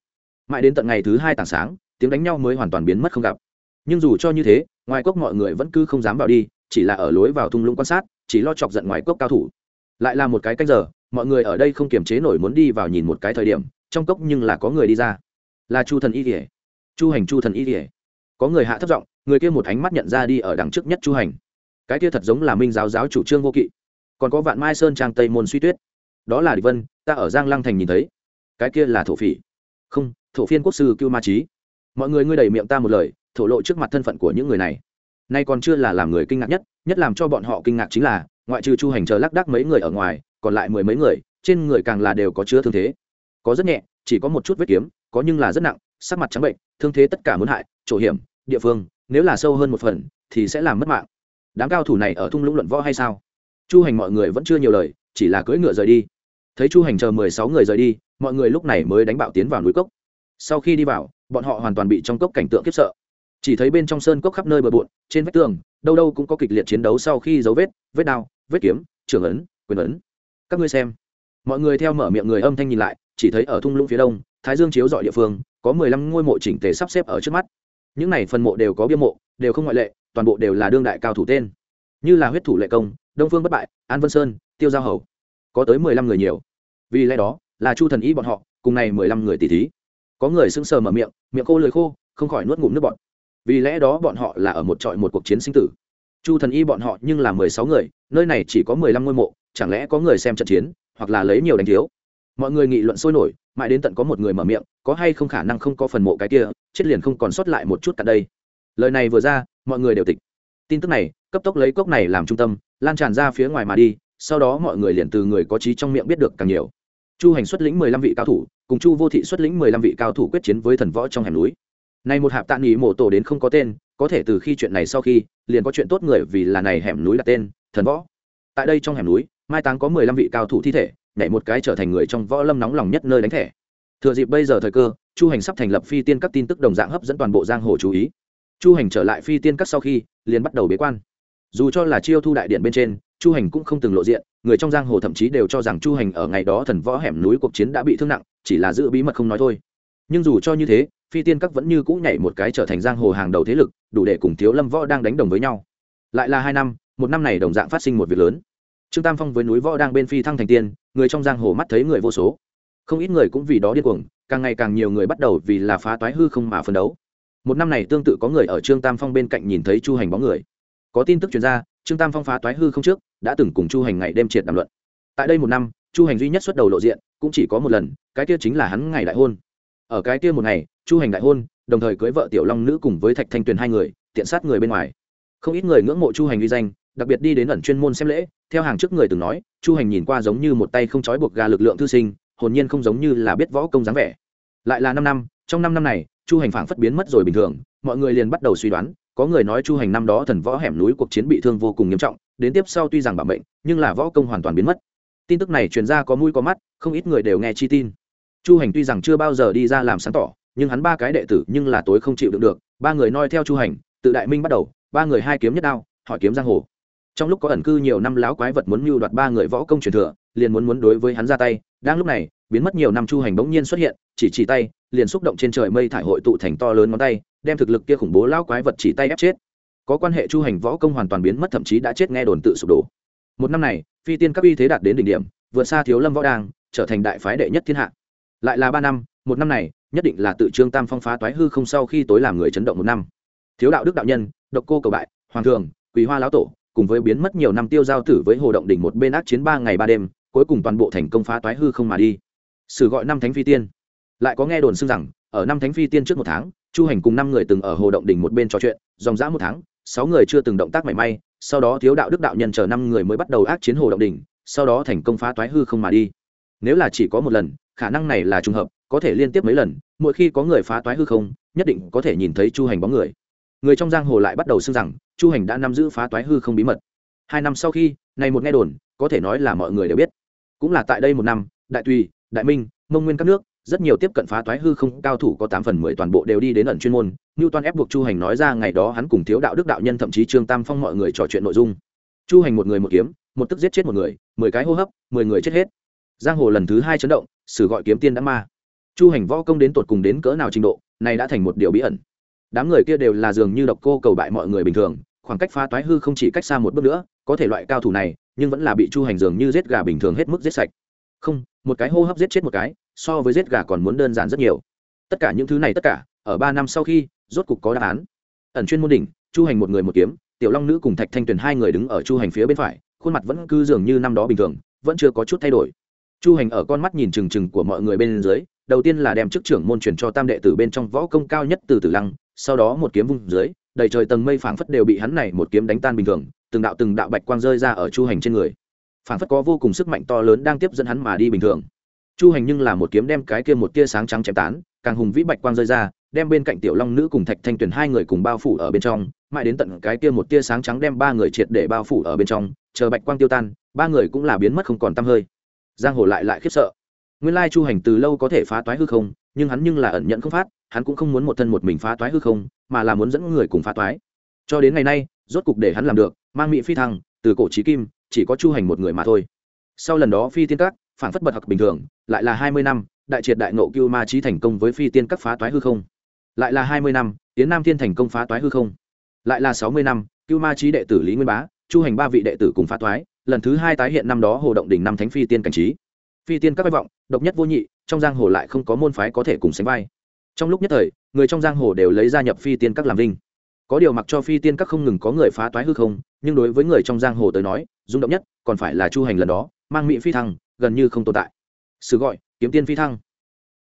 Mãi đến tận ngày thứ hai tảng sáng, tiếng đánh nhau mới hoàn toàn biến mất không gặp. Nhưng dù cho như thế, ngoài cốc mọi người vẫn cứ không dám vào đi chỉ là ở lối vào thung lũng quan sát, chỉ lo chọc giận ngoài cốc cao thủ. Lại là một cái canh giờ, mọi người ở đây không kiềm chế nổi muốn đi vào nhìn một cái thời điểm, trong cốc nhưng là có người đi ra. Là chu thần y kỉa chu hành, chu thần y kỉa có người hạ thấp giọng, người kia một ánh mắt nhận ra đi ở đằng trước nhất chu hành. Cái kia thật giống là minh giáo giáo chủ trương vô kỵ. Còn có vạn mai sơn trang tây môn suy tuyết. Đó là địch vân, ta ở giang lăng thành nhìn thấy. Cái kia là thổ phỉ. Không, thổ phiên quốc sư cưu ma trí mọi người ngươi đầy miệng ta một lời, thổ lộ trước mặt thân phận của những người này nay còn chưa là làm người kinh ngạc nhất nhất làm cho bọn họ kinh ngạc chính là, ngoại trừ chu hành chờ lác đác mấy người ở ngoài, còn lại mười mấy người, trên người càng là đều có chứa thương thế. Có rất nhẹ, chỉ có một chút vết kiếm, có nhưng là rất nặng, sắc mặt trắng bệnh, thương thế tất cả muốn hại, chỗ hiểm, địa phương, nếu là sâu hơn một phần, thì sẽ làm mất mạng. Đám cao thủ này ở thung lũng luận võ hay sao? Chu hành mọi người vẫn chưa nhiều lời, chỉ là cưỡi ngựa rời đi. Thấy chu hành chờ mười sáu người rời đi, mọi người lúc này mới đánh bạo tiến vào núi cốc. Sau khi đi vào, bọn họ hoàn toàn bị trong cốc cảnh tượng khiếp sợ chỉ thấy bên trong sơn cốc khắp nơi bờ bộn, trên vách tường, đâu đâu cũng có kịch liệt chiến đấu sau khi dấu vết vết đao, vết kiếm, trường ấn, quyền ấn. Các ngươi xem. Mọi người theo mở miệng người âm thanh nhìn lại, chỉ thấy ở thung lũng phía đông, thái dương chiếu dọi địa phương, có mười lăm ngôi mộ chỉnh tề sắp xếp ở trước mắt. Những này phần mộ đều có bia mộ, đều không ngoại lệ, toàn bộ đều là đương đại cao thủ tên. Như là huyết thủ lệ công, đông phương bất bại, an vân sơn, tiêu giao hầu. Có tới mười lăm người nhiều. Vì lẽ đó, là chu thần ý bọn họ, cùng này mười lăm người tỷ thí. Có người sững sờ mở miệng miệng khô lưỡi khô, không khỏi nuốt ngụm nước bọn vì lẽ đó bọn họ là ở một trọi một cuộc chiến sinh tử. Chu thần y bọn họ nhưng là mười sáu người, nơi này chỉ có mười lăm ngôi mộ, chẳng lẽ có người xem trận chiến, hoặc là lấy nhiều đánh thiếu? Mọi người nghị luận sôi nổi, mãi đến tận có một người mở miệng, có hay không khả năng không có phần mộ cái kia, chết liền không còn sót lại một chút cả đây. Lời này vừa ra, mọi người đều tịch. Tin tức này, cấp tốc lấy cốc này làm trung tâm, lan tràn ra phía ngoài mà đi, sau đó mọi người liền từ người có trí trong miệng biết được càng nhiều. Chu hành xuất lĩnh mười lăm vị cao thủ, cùng chu vô thị xuất lĩnh mười lăm vị cao thủ quyết chiến với thần võ trong hẻm núi này một hạp tạ nghỉ mổ tổ đến không có tên, có thể từ khi chuyện này sau khi, liền có chuyện tốt người vì là này hẻm núi đặt tên, thần võ. Tại đây trong hẻm núi, mai táng có mười lăm vị cao thủ thi thể, nhảy một cái trở thành người trong võ lâm nóng lòng nhất nơi đánh thẻ. Thừa dịp bây giờ thời cơ, chu hành sắp thành lập phi tiên các tin tức đồng dạng hấp dẫn toàn bộ giang hồ chú ý. Chu hành trở lại phi tiên các sau khi, liền bắt đầu bế quan. Dù cho là chiêu thu đại điện bên trên, chu hành cũng không từng lộ diện, người trong giang hồ thậm chí đều cho rằng chu hành ở ngày đó thần võ hẻm núi cuộc chiến đã bị thương nặng, chỉ là giữ bí mật không nói thôi nhưng dù cho như thế, phi tiên các vẫn như cũ nhảy một cái trở thành giang hồ hàng đầu thế lực, đủ để cùng thiếu lâm võ đang đánh đồng với nhau. Lại là hai năm, một năm này đồng dạng phát sinh một việc lớn. Trương tam phong với núi võ đang bên phi thăng thành tiên, người trong giang hồ mắt thấy người vô số. Không ít người cũng vì đó điên cuồng, càng ngày càng nhiều người bắt đầu vì là phá toái hư không mà phấn đấu. Một năm này tương tự có người ở trương tam phong bên cạnh nhìn thấy chu hành bóng người. Có tin tức chuyên ra, trương tam phong phá toái hư không trước, đã từng cùng chu hành ngày đêm triệt đàm luận. Tại đây một năm, chu hành duy nhất xuất đầu lộ diện, cũng chỉ có một lần, cái kia chính là hắn ngày đại hôn ở cái kia một ngày, chu hành đại hôn, đồng thời cưới vợ tiểu long nữ cùng với thạch thanh tuyền hai người, tiện sát người bên ngoài. Không ít người ngưỡng mộ chu hành uy danh, đặc biệt đi đến ẩn chuyên môn xem lễ, theo hàng trước người từng nói, chu hành nhìn qua giống như một tay không trói buộc gà lực lượng thư sinh, hồn nhiên không giống như là biết võ công dáng vẻ. Lại là năm năm, trong năm năm này, chu hành phảng phất biến mất rồi bình thường, mọi người liền bắt đầu suy đoán, có người nói chu hành năm đó thần võ hẻm núi cuộc chiến bị thương vô cùng nghiêm trọng, đến tiếp sau tuy rằng bảo mệnh nhưng là võ công hoàn toàn biến mất. Tin tức này truyền ra có mũi có mắt, không ít người đều nghe chi tin chu hành tuy rằng chưa bao giờ đi ra làm sáng tỏ, nhưng hắn ba cái đệ tử nhưng là tối không chịu được được, ba người noi theo chu hành, tự đại minh bắt đầu, ba người hai kiếm nhất đao, hỏi kiếm giang hồ. Trong lúc có ẩn cư nhiều năm láo quái vật muốn mưu đoạt ba người võ công truyền thừa, liền muốn muốn đối với hắn ra tay, đang lúc này, biến mất nhiều năm chu hành bỗng nhiên xuất hiện, chỉ chỉ tay, liền xúc động trên trời mây thải hội tụ thành to lớn ngón tay, đem thực lực kia khủng bố lão quái vật chỉ tay ép chết. Có quan hệ chu hành võ công hoàn toàn biến mất thậm chí đã chết nghe đồn tự sụp đổ. Một năm này, phi tiên các uy thế đạt đến đỉnh điểm, vượt xa thiếu lâm võ đang, trở thành đại phái đệ nhất thiên hạ lại là ba năm, một năm này, nhất định là tự trương tam phong phá toái hư không sau khi tối làm người chấn động một năm. Thiếu đạo đức đạo nhân, độc cô cầu bại, hoàng thường quý hoa lão tổ, cùng với biến mất nhiều năm tiêu giao tử với hồ động đỉnh một bên ác chiến ba ngày ba đêm, cuối cùng toàn bộ thành công phá toái hư không mà đi. Sử gọi năm thánh phi tiên. Lại có nghe đồn xưng rằng, ở năm thánh phi tiên trước một tháng, chu hành cùng năm người từng ở hồ động đỉnh một bên trò chuyện, dòng dã một tháng, sáu người chưa từng động tác mảy may, sau đó thiếu đạo đức đạo nhân chờ năm người mới bắt đầu ác chiến hồ động đỉnh, sau đó thành công phá toái hư không mà đi. Nếu là chỉ có một lần khả năng này là trùng hợp, có thể liên tiếp mấy lần, mỗi khi có người phá toái hư không, nhất định có thể nhìn thấy chu hành bóng người. Người trong giang hồ lại bắt đầu xưng rằng, chu hành đã nắm giữ phá toái hư không bí mật. Hai năm sau khi, này một nghe đồn, có thể nói là mọi người đều biết. Cũng là tại đây một năm, đại tùy, đại minh, mông nguyên các nước, rất nhiều tiếp cận phá toái hư không cao thủ có tám phần mười toàn bộ đều đi đến ẩn chuyên môn. Như toàn ép buộc chu hành nói ra ngày đó hắn cùng thiếu đạo đức đạo nhân thậm chí trương tam phong mọi người trò chuyện nội dung. Chu hành một người một kiếm, một tức giết chết một người, mười cái hô hấp, mười người chết hết giang hồ lần thứ hai chấn động, sử gọi kiếm tiên đã ma. Chu hành võ công đến tột cùng đến cỡ nào trình độ, này đã thành một điều bí ẩn. Đám người kia đều là dường như độc cô cầu bại mọi người bình thường, khoảng cách phá toái hư không chỉ cách xa một bước nữa, có thể loại cao thủ này, nhưng vẫn là bị chu hành dường như giết gà bình thường hết mức giết sạch. Không, một cái hô hấp giết chết một cái, so với giết gà còn muốn đơn giản rất nhiều. Tất cả những thứ này tất cả, ở ba năm sau khi, rốt cục có đáp án. Ẩn chuyên môn đỉnh, chu hành một người một kiếm, tiểu long nữ cùng thạch thanh tuyền hai người đứng ở chu hành phía bên phải, khuôn mặt vẫn cứ dường như năm đó bình thường, vẫn chưa có chút thay đổi chu hành ở con mắt nhìn trừng trừng của mọi người bên dưới, đầu tiên là đem chức trưởng môn truyền cho tam đệ tử bên trong võ công cao nhất từ tử lăng, sau đó một kiếm vung dưới, đầy trời tầng mây phảng phất đều bị hắn này một kiếm đánh tan bình thường, từng đạo từng đạo bạch quang rơi ra ở chu hành trên người. Phảng phất có vô cùng sức mạnh to lớn đang tiếp dẫn hắn mà đi bình thường. Chu hành nhưng là một kiếm đem cái kia một tia sáng trắng chém tán, càng hùng vĩ bạch quang rơi ra, đem bên cạnh tiểu long nữ cùng thạch thanh tuyền hai người cùng bao phủ ở bên trong, mãi đến tận cái kia một tia sáng trắng đem ba người triệt để bao phủ ở bên trong, chờ bạch quang tiêu tan, ba người cũng là biến mất không còn t hơi giang hồ lại lại khiếp sợ. Nguyên lai chu hành từ lâu có thể phá toái hư không, nhưng hắn nhưng là ẩn nhận không phát, hắn cũng không muốn một thân một mình phá toái hư không, mà là muốn dẫn người cùng phá toái. Cho đến ngày nay, rốt cục để hắn làm được, mang mỹ phi thăng, từ cổ trí kim, chỉ có chu hành một người mà thôi. Sau lần đó phi tiên các phản phất bật học bình thường, lại là hai mươi năm, đại triệt đại nộ cưu ma trí thành công với phi tiên các phá toái hư không. Lại là hai mươi năm tiến nam thiên thành công phá toái hư không. Lại là sáu mươi năm, cưu ma trí đệ tử lý nguyên bá, chu hành ba vị đệ tử cùng phá toái lần thứ hai tái hiện năm đó hồ động đỉnh năm thánh phi tiên cảnh trí. Phi tiên các hy vọng, độc nhất vô nhị, trong giang hồ lại không có môn phái có thể cùng sánh vai. Trong lúc nhất thời, người trong giang hồ đều lấy gia nhập phi tiên các làm linh. Có điều mặc cho phi tiên các không ngừng có người phá toái hư không, nhưng đối với người trong giang hồ tới nói, rung động nhất còn phải là chu hành lần đó, mang mỹ phi thăng, gần như không tồn tại. Sự gọi, kiếm tiên phi thăng.